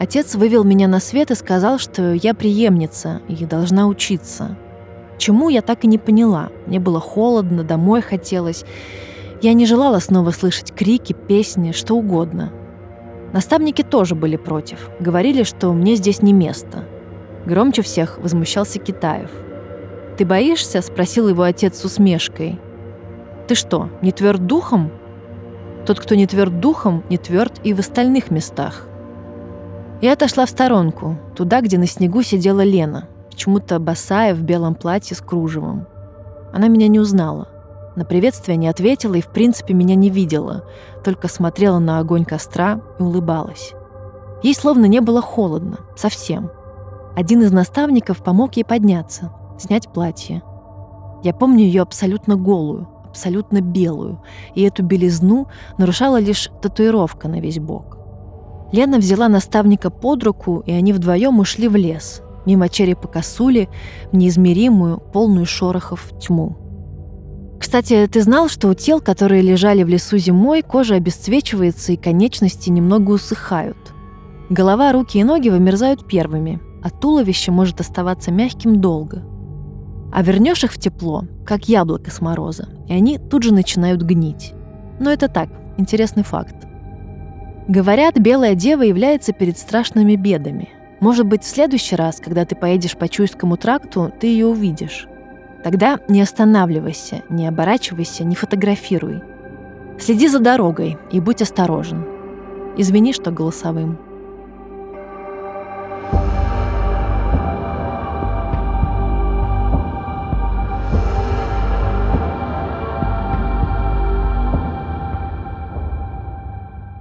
Отец вывел меня на свет и сказал, что я преемница и должна учиться. Чему я так и не поняла. Мне было холодно, домой хотелось. Я не желала снова слышать крики, песни, что угодно. Наставники тоже были против. Говорили, что мне здесь не место. Громче всех возмущался Китаев. «Ты боишься?» — спросил его отец с усмешкой. «Ты что, не тверд духом?» «Тот, кто не тверд духом, не тверд и в остальных местах. Я отошла в сторонку, туда, где на снегу сидела Лена, почему-то босая в белом платье с кружевом. Она меня не узнала. На приветствие не ответила и, в принципе, меня не видела, только смотрела на огонь костра и улыбалась. Ей словно не было холодно, совсем. Один из наставников помог ей подняться, снять платье. Я помню ее абсолютно голую, абсолютно белую, и эту белизну нарушала лишь татуировка на весь бок. Лена взяла наставника под руку, и они вдвоем ушли в лес, мимо черепа косули, в неизмеримую, полную шорохов тьму. Кстати, ты знал, что у тел, которые лежали в лесу зимой, кожа обесцвечивается и конечности немного усыхают. Голова, руки и ноги вымерзают первыми, а туловище может оставаться мягким долго. А вернешь их в тепло, как яблоко с мороза, и они тут же начинают гнить. Но это так, интересный факт. Говорят, белая дева является перед страшными бедами. Может быть, в следующий раз, когда ты поедешь по Чуйскому тракту, ты ее увидишь. Тогда не останавливайся, не оборачивайся, не фотографируй. Следи за дорогой и будь осторожен. Извини, что голосовым.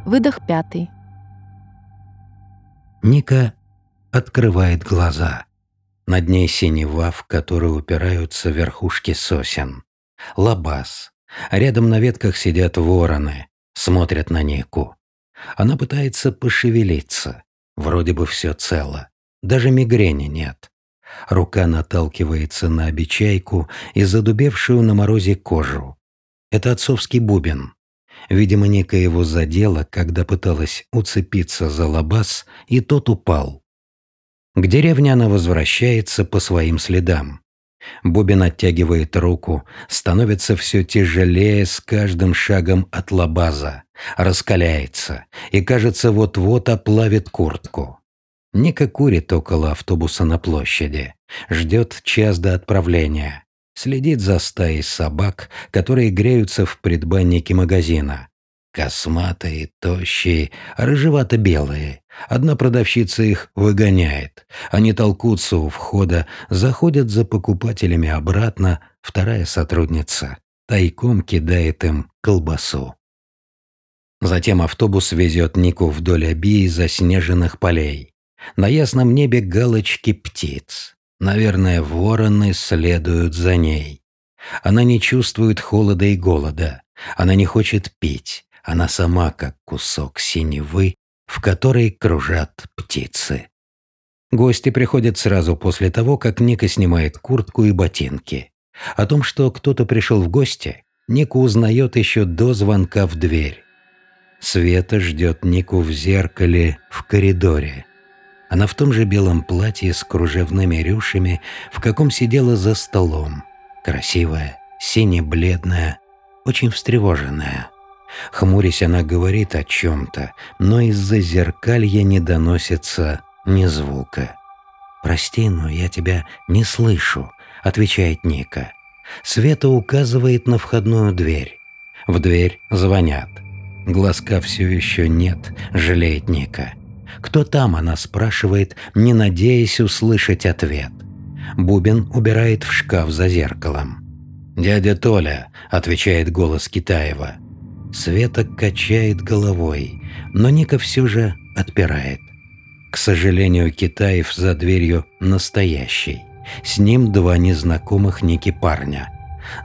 Выдох пятый. Ника открывает глаза. Над ней синева, в которую упираются верхушки сосен. Лабаз. Рядом на ветках сидят вороны, смотрят на Нику. Она пытается пошевелиться. Вроде бы все цело. Даже мигрени нет. Рука наталкивается на обечайку и задубевшую на морозе кожу. Это отцовский бубен. Видимо, Ника его задела, когда пыталась уцепиться за лабаз, и тот упал. К деревне она возвращается по своим следам. Бубин оттягивает руку, становится все тяжелее с каждым шагом от лабаза, раскаляется и, кажется, вот-вот оплавит куртку. Ника курит около автобуса на площади. Ждет час до отправления. Следит за стаей собак, которые греются в предбаннике магазина. Косматые, тощие, рыжевато-белые. Одна продавщица их выгоняет. Они толкутся у входа, заходят за покупателями обратно. Вторая сотрудница тайком кидает им колбасу. Затем автобус везет Нику вдоль обии заснеженных полей. На ясном небе галочки птиц. Наверное, вороны следуют за ней. Она не чувствует холода и голода. Она не хочет пить. Она сама как кусок синевы, в которой кружат птицы. Гости приходят сразу после того, как Ника снимает куртку и ботинки. О том, что кто-то пришел в гости, Ника узнает еще до звонка в дверь. Света ждет Нику в зеркале в коридоре. Она в том же белом платье с кружевными рюшами, в каком сидела за столом. Красивая, сине-бледная, очень встревоженная. Хмурясь, она говорит о чем-то, но из-за зеркалья не доносится ни звука. «Прости, но я тебя не слышу», — отвечает Ника. Света указывает на входную дверь. В дверь звонят. Глазка все еще нет, жалеет Ника. «Кто там?» – она спрашивает, не надеясь услышать ответ. Бубен убирает в шкаф за зеркалом. «Дядя Толя», – отвечает голос Китаева. Света качает головой, но Ника все же отпирает. К сожалению, Китаев за дверью настоящий. С ним два незнакомых Ники парня.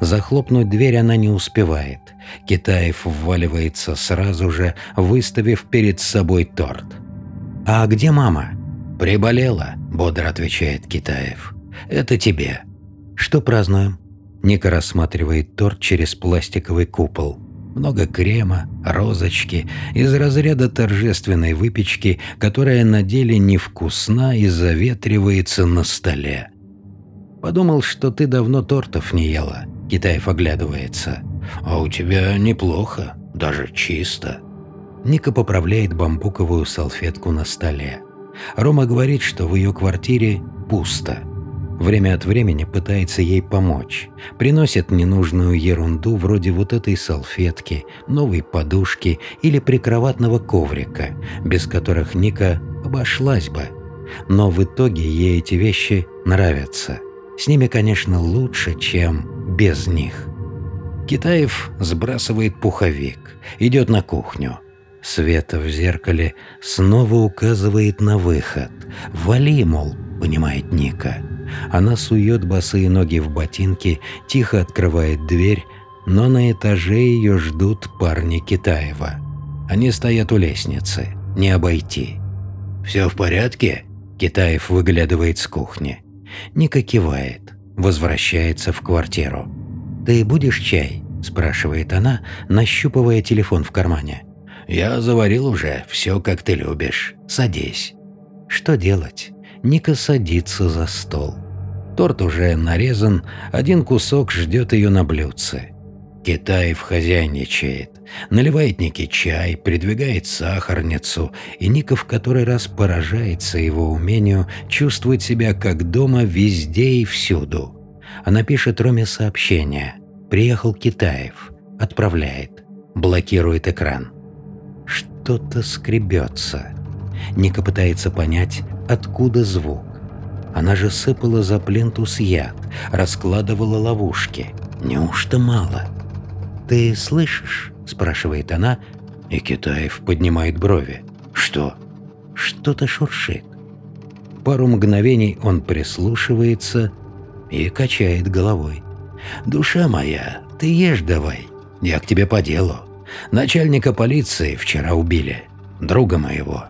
Захлопнуть дверь она не успевает. Китаев вваливается сразу же, выставив перед собой торт. «А где мама?» «Приболела», – бодро отвечает Китаев. «Это тебе». «Что празднуем?» Ника рассматривает торт через пластиковый купол. Много крема, розочки, из разряда торжественной выпечки, которая на деле невкусна и заветривается на столе. «Подумал, что ты давно тортов не ела», – Китаев оглядывается. «А у тебя неплохо, даже чисто». Ника поправляет бамбуковую салфетку на столе. Рома говорит, что в ее квартире пусто. Время от времени пытается ей помочь. Приносит ненужную ерунду вроде вот этой салфетки, новой подушки или прикроватного коврика, без которых Ника обошлась бы. Но в итоге ей эти вещи нравятся. С ними, конечно, лучше, чем без них. Китаев сбрасывает пуховик, идет на кухню. Света в зеркале снова указывает на выход. «Вали, мол», — понимает Ника. Она сует босые ноги в ботинки, тихо открывает дверь, но на этаже ее ждут парни Китаева. Они стоят у лестницы, не обойти. «Все в порядке?» Китаев выглядывает с кухни. Ника кивает, возвращается в квартиру. «Ты будешь чай?» – спрашивает она, нащупывая телефон в кармане. «Я заварил уже, все как ты любишь. Садись». Что делать? Ника садится за стол. Торт уже нарезан, один кусок ждет ее на блюдце. Китаев хозяйничает, наливает Нике чай, придвигает сахарницу, и Ника в который раз поражается его умению чувствовать себя как дома везде и всюду. Она пишет Роме сообщение. «Приехал Китаев». Отправляет. Блокирует экран. Что-то скребется. Ника пытается понять, откуда звук. Она же сыпала за плинтус яд, раскладывала ловушки. Неужто мало? «Ты слышишь?» – спрашивает она, и Китаев поднимает брови. «Что?» «Что-то шуршит». Пару мгновений он прислушивается и качает головой. «Душа моя, ты ешь давай, я к тебе по делу. Начальника полиции вчера убили, друга моего».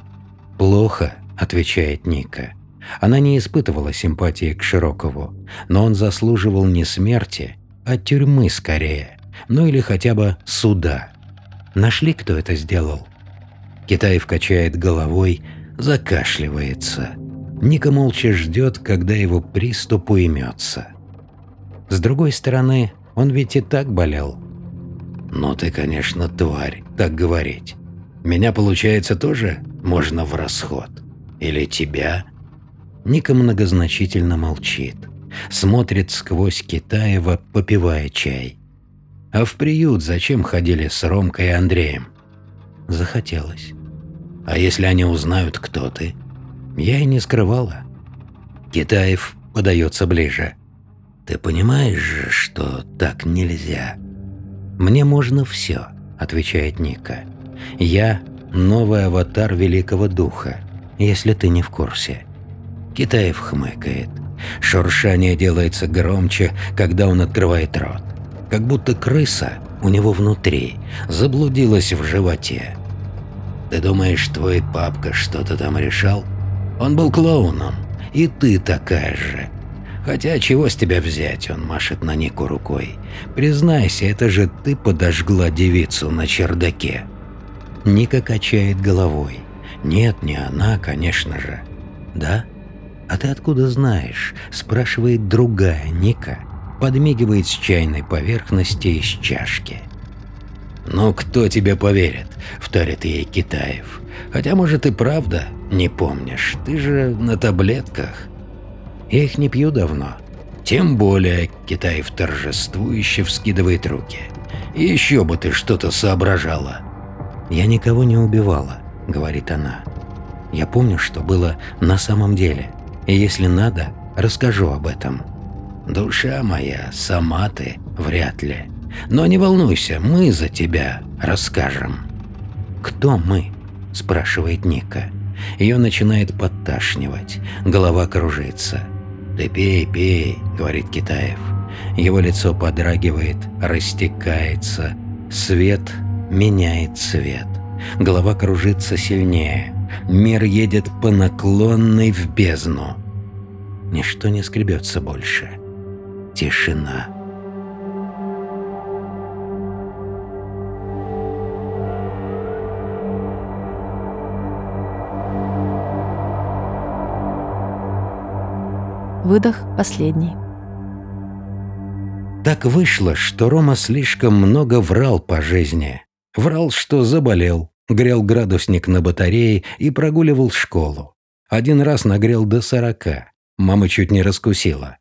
«Плохо», – отвечает Ника. Она не испытывала симпатии к Широкову, но он заслуживал не смерти, а тюрьмы скорее ну или хотя бы суда. Нашли, кто это сделал? Китаев качает головой, закашливается. Ника молча ждет, когда его приступ уймется. С другой стороны, он ведь и так болел. «Ну ты, конечно, тварь, так говорить. Меня, получается, тоже можно в расход. Или тебя?» Ника многозначительно молчит. Смотрит сквозь Китаева, попивая чай. «А в приют зачем ходили с Ромкой и Андреем?» Захотелось. «А если они узнают, кто ты?» Я и не скрывала. Китаев подается ближе. «Ты понимаешь же, что так нельзя?» «Мне можно все», — отвечает Ника. «Я — новый аватар Великого Духа, если ты не в курсе». Китаев хмыкает. Шуршание делается громче, когда он открывает рот. Как будто крыса у него внутри заблудилась в животе. «Ты думаешь, твой папка что-то там решал? Он был клоуном, и ты такая же. Хотя чего с тебя взять, он машет на Нику рукой. Признайся, это же ты подожгла девицу на чердаке. Ника качает головой. Нет, не она, конечно же. Да? А ты откуда знаешь? Спрашивает другая Ника. Подмигивает с чайной поверхности из чашки. «Ну, кто тебе поверит?» – вторит ей Китаев. «Хотя, может, и правда не помнишь. Ты же на таблетках». Я их не пью давно. Тем более Китаев торжествующе вскидывает руки. еще бы ты что-то соображала. Я никого не убивала, говорит она. Я помню, что было на самом деле. И если надо, расскажу об этом. Душа моя, сама ты вряд ли. Но не волнуйся, мы за тебя расскажем. Кто мы? спрашивает Ника. Ее начинает подташнивать, голова кружится. «Ты пей, пей», — говорит Китаев. Его лицо подрагивает, растекается. Свет меняет цвет. Голова кружится сильнее. Мир едет по наклонной в бездну. Ничто не скребется больше. Тишина. Выдох последний. Так вышло, что Рома слишком много врал по жизни. Врал, что заболел, грел градусник на батарее и прогуливал школу. Один раз нагрел до сорока. Мама чуть не раскусила.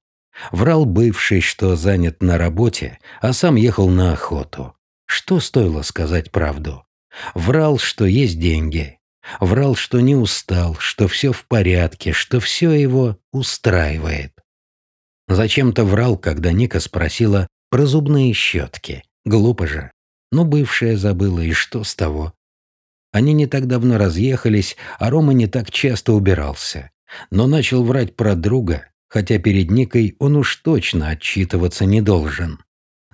Врал бывший, что занят на работе, а сам ехал на охоту. Что стоило сказать правду? Врал, что есть деньги, Врал, что не устал, что все в порядке, что все его устраивает. Зачем-то врал, когда Ника спросила про зубные щетки. Глупо же. Но бывшая забыла, и что с того? Они не так давно разъехались, а Рома не так часто убирался. Но начал врать про друга, хотя перед Никой он уж точно отчитываться не должен.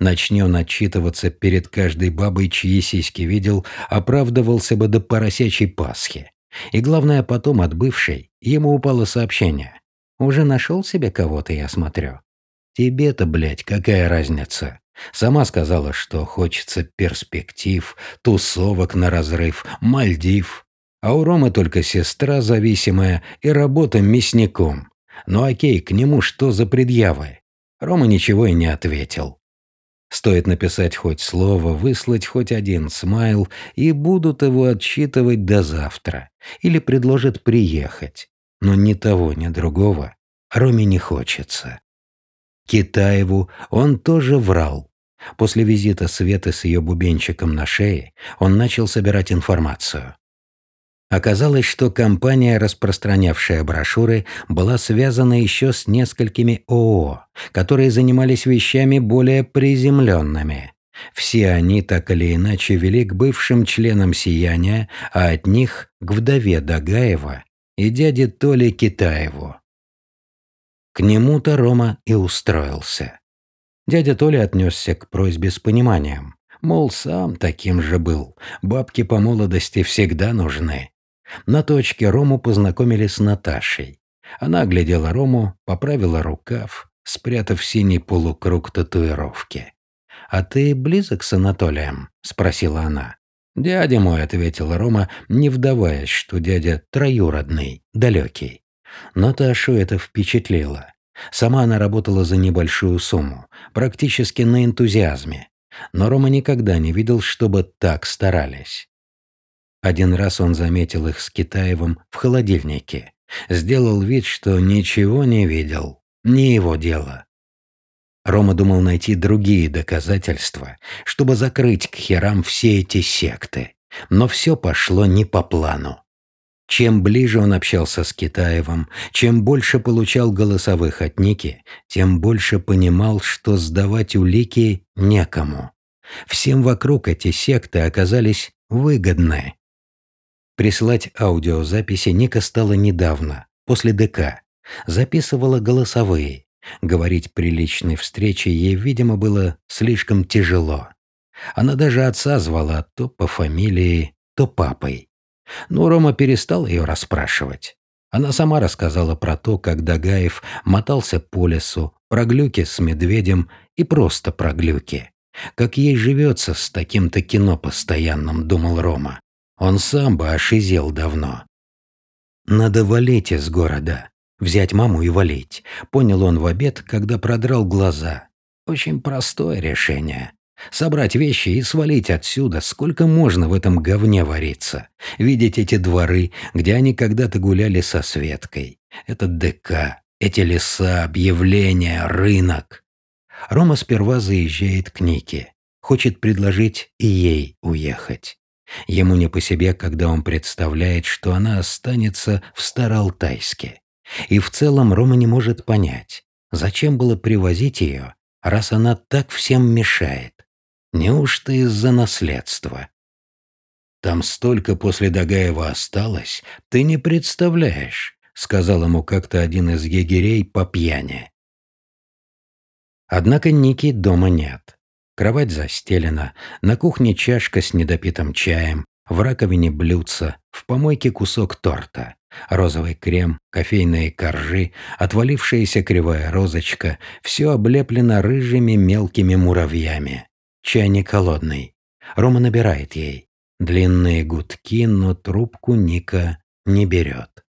Начни он отчитываться перед каждой бабой, чьи сиськи видел, оправдывался бы до поросячей Пасхи. И главное, потом от бывшей ему упало сообщение. «Уже нашел себе кого-то, я смотрю». «Тебе-то, блядь, какая разница?» Сама сказала, что хочется перспектив, тусовок на разрыв, Мальдив. А у Ромы только сестра зависимая и работа мясником. Ну окей, к нему что за предъявы? Рома ничего и не ответил. Стоит написать хоть слово, выслать хоть один смайл, и будут его отчитывать до завтра. Или предложат приехать. Но ни того, ни другого Роме не хочется. Китаеву он тоже врал. После визита Светы с ее бубенчиком на шее он начал собирать информацию. Оказалось, что компания, распространявшая брошюры, была связана еще с несколькими ООО, которые занимались вещами более приземленными. Все они так или иначе вели к бывшим членам «Сияния», а от них – к вдове Дагаева и дяде Толе Китаеву. К нему-то Рома и устроился. Дядя Толя отнесся к просьбе с пониманием. Мол, сам таким же был. Бабки по молодости всегда нужны. На точке Рому познакомили с Наташей. Она оглядела Рому, поправила рукав, спрятав синий полукруг татуировки. «А ты близок с Анатолием?» – спросила она. «Дядя мой», – ответила Рома, не вдаваясь, что дядя троюродный, далекий. Наташу это впечатлило. Сама она работала за небольшую сумму, практически на энтузиазме. Но Рома никогда не видел, чтобы так старались. Один раз он заметил их с Китаевым в холодильнике. Сделал вид, что ничего не видел. Не его дело. Рома думал найти другие доказательства, чтобы закрыть к херам все эти секты. Но все пошло не по плану. Чем ближе он общался с Китаевым, чем больше получал голосовых от Ники, тем больше понимал, что сдавать улики некому. Всем вокруг эти секты оказались выгодны. Присылать аудиозаписи Ника стала недавно, после ДК. Записывала голосовые. Говорить при личной встрече ей, видимо, было слишком тяжело. Она даже отца звала то по фамилии, то папой. Но Рома перестал ее расспрашивать. Она сама рассказала про то, как Дагаев мотался по лесу, про глюки с медведем и просто про глюки. Как ей живется с таким-то кино постоянным, думал Рома. Он сам бы ошизел давно. Надо валить из города. Взять маму и валить. Понял он в обед, когда продрал глаза. Очень простое решение. Собрать вещи и свалить отсюда, сколько можно в этом говне вариться. Видеть эти дворы, где они когда-то гуляли со Светкой. Этот ДК, эти леса, объявления, рынок. Рома сперва заезжает к Нике. Хочет предложить и ей уехать. Ему не по себе, когда он представляет, что она останется в Староалтайске. И в целом Рома не может понять, зачем было привозить ее, раз она так всем мешает. Неужто из-за наследства? Там столько после Дагаева осталось, ты не представляешь, сказал ему как-то один из егерей по пьяни. Однако Ники дома нет. Кровать застелена, на кухне чашка с недопитым чаем, в раковине блюдца, в помойке кусок торта, розовый крем, кофейные коржи, отвалившаяся кривая розочка, все облеплено рыжими мелкими муравьями. Чайник холодный. Рома набирает ей. Длинные гудки, но трубку Ника не берет.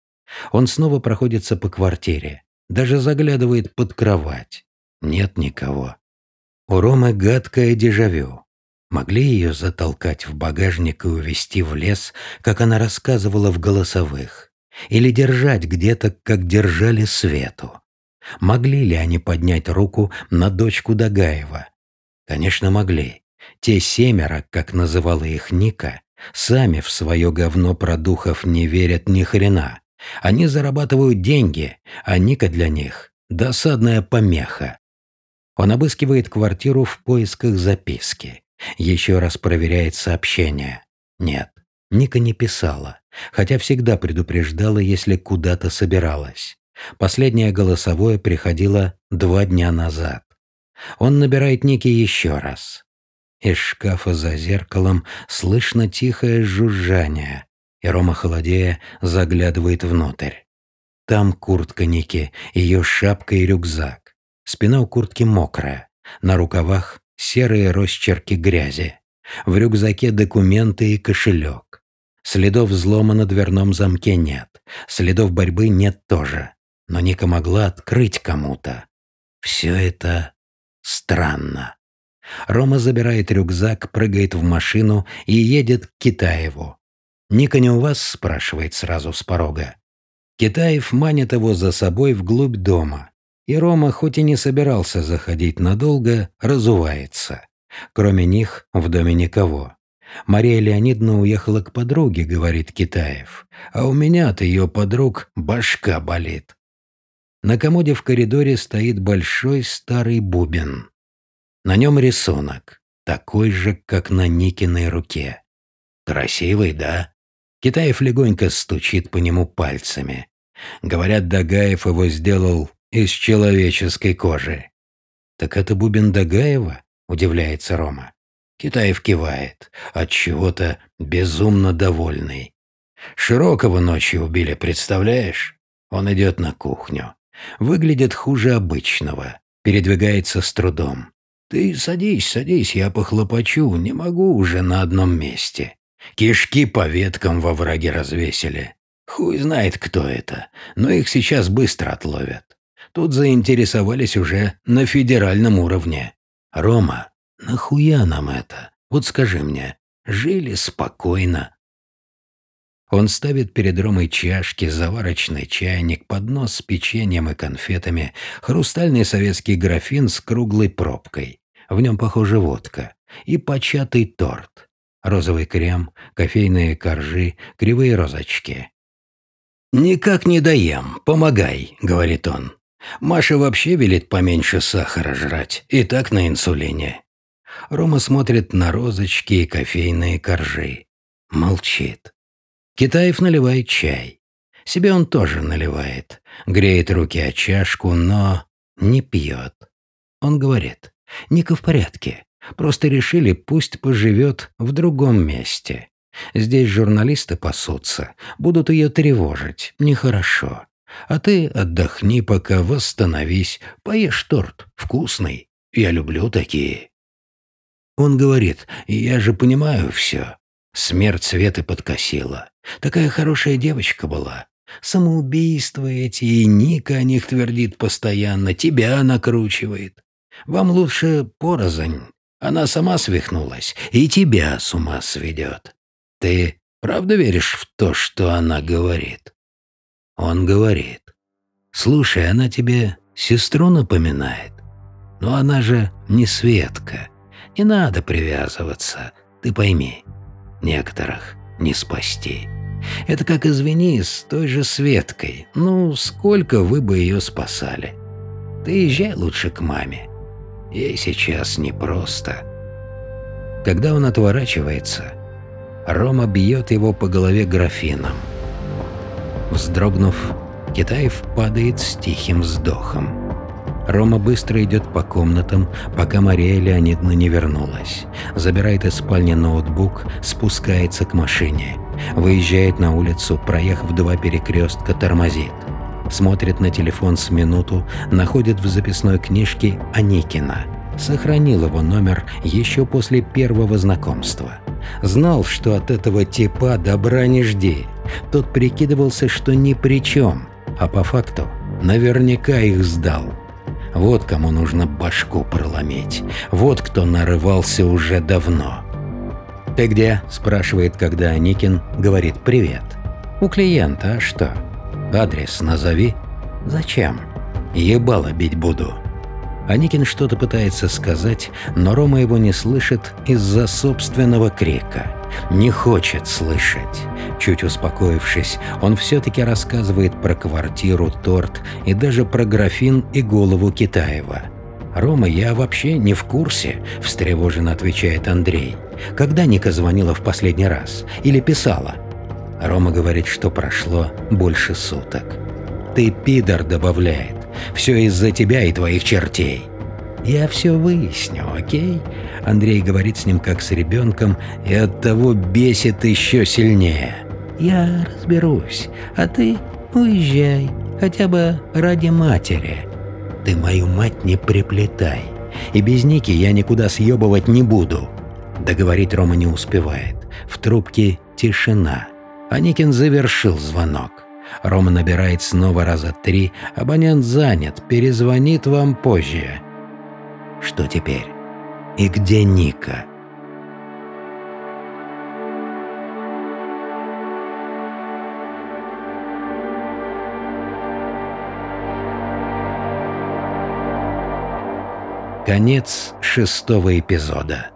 Он снова проходится по квартире. Даже заглядывает под кровать. Нет никого. У Ромы гадкое дежавю. Могли ее затолкать в багажник и увезти в лес, как она рассказывала в голосовых? Или держать где-то, как держали Свету? Могли ли они поднять руку на дочку Дагаева, Конечно, могли. Те семеро, как называла их Ника, сами в свое говно про духов не верят ни хрена. Они зарабатывают деньги, а Ника для них – досадная помеха. Он обыскивает квартиру в поисках записки. Еще раз проверяет сообщения. Нет, Ника не писала, хотя всегда предупреждала, если куда-то собиралась. Последнее голосовое приходило два дня назад. Он набирает Ники еще раз. Из шкафа за зеркалом слышно тихое жужжание, и Рома холодея заглядывает внутрь. Там куртка Ники, ее шапка и рюкзак. Спина у куртки мокрая, на рукавах серые росчерки грязи. В рюкзаке документы и кошелек. Следов взлома на дверном замке нет, следов борьбы нет тоже. Но Ника могла открыть кому-то. Все это Странно. Рома забирает рюкзак, прыгает в машину и едет к Китаеву. «Ника не у вас?» – спрашивает сразу с порога. Китаев манит его за собой вглубь дома. И Рома, хоть и не собирался заходить надолго, разувается. Кроме них в доме никого. Мария Леонидовна уехала к подруге, говорит Китаев. А у меня от ее подруг башка болит. На комоде в коридоре стоит большой старый бубен. На нем рисунок, такой же, как на Никиной руке. Красивый, да? Китаев легонько стучит по нему пальцами. Говорят, Дагаев его сделал из человеческой кожи. «Так это бубен Дагаева?» – удивляется Рома. Китаев кивает, от чего-то безумно довольный. Широкого ночью убили, представляешь? Он идет на кухню. Выглядит хуже обычного. Передвигается с трудом. «Ты садись, садись, я похлопочу, не могу уже на одном месте. Кишки по веткам во враге развесили. Хуй знает, кто это, но их сейчас быстро отловят. Тут заинтересовались уже на федеральном уровне. Рома, нахуя нам это? Вот скажи мне, жили спокойно, Он ставит перед Ромой чашки, заварочный чайник, поднос с печеньем и конфетами, хрустальный советский графин с круглой пробкой. В нем, похоже, водка. И початый торт. Розовый крем, кофейные коржи, кривые розочки. «Никак не доем, помогай», — говорит он. «Маша вообще велит поменьше сахара жрать, и так на инсулине». Рома смотрит на розочки и кофейные коржи. Молчит. Китаев наливает чай. Себе он тоже наливает. Греет руки о чашку, но не пьет. Он говорит, Ника в порядке. Просто решили, пусть поживет в другом месте. Здесь журналисты пасутся, будут ее тревожить. Нехорошо. А ты отдохни пока, восстановись, поешь торт. Вкусный. Я люблю такие. Он говорит, я же понимаю все. Смерть Светы подкосила. Такая хорошая девочка была. Самоубийства эти, и Ника о них твердит постоянно, тебя накручивает. Вам лучше порознь. Она сама свихнулась и тебя с ума сведет. Ты правда веришь в то, что она говорит? Он говорит. Слушай, она тебе сестру напоминает. Но она же не Светка. Не надо привязываться, ты пойми некоторых не спасти. Это как, извини, с той же Светкой. Ну, сколько вы бы ее спасали? Ты езжай лучше к маме. Ей сейчас непросто. Когда он отворачивается, Рома бьет его по голове графином. Вздрогнув, Китаев падает с тихим вздохом. Рома быстро идет по комнатам, пока Мария Леонидовна не вернулась. Забирает из спальни ноутбук, спускается к машине. Выезжает на улицу, проехав два перекрестка, тормозит. Смотрит на телефон с минуту, находит в записной книжке Аникина. Сохранил его номер еще после первого знакомства. Знал, что от этого типа добра не жди. Тот прикидывался, что ни при чем, а по факту наверняка их сдал. Вот кому нужно башку проломить. Вот кто нарывался уже давно. «Ты где?» – спрашивает, когда Аникин говорит «привет». «У клиента, а что?» «Адрес назови». «Зачем?» «Ебало бить буду». Аникин что-то пытается сказать, но Рома его не слышит из-за собственного крика. Не хочет слышать. Чуть успокоившись, он все-таки рассказывает про квартиру, торт и даже про графин и голову Китаева. «Рома, я вообще не в курсе», – встревоженно отвечает Андрей. «Когда Ника звонила в последний раз? Или писала?» Рома говорит, что прошло больше суток. «Ты пидор», – добавляет. «Все из-за тебя и твоих чертей». «Я все выясню, окей?» Андрей говорит с ним как с ребенком и оттого бесит еще сильнее. «Я разберусь, а ты уезжай, хотя бы ради матери. Ты мою мать не приплетай, и без Ники я никуда съебывать не буду». Договорить Рома не успевает. В трубке тишина. Аникин завершил звонок. Рома набирает снова раза три, абонент занят, перезвонит вам позже. Что теперь? И где Ника? Конец шестого эпизода.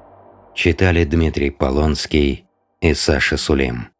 Читали Дмитрий Полонский и Саша Сулим.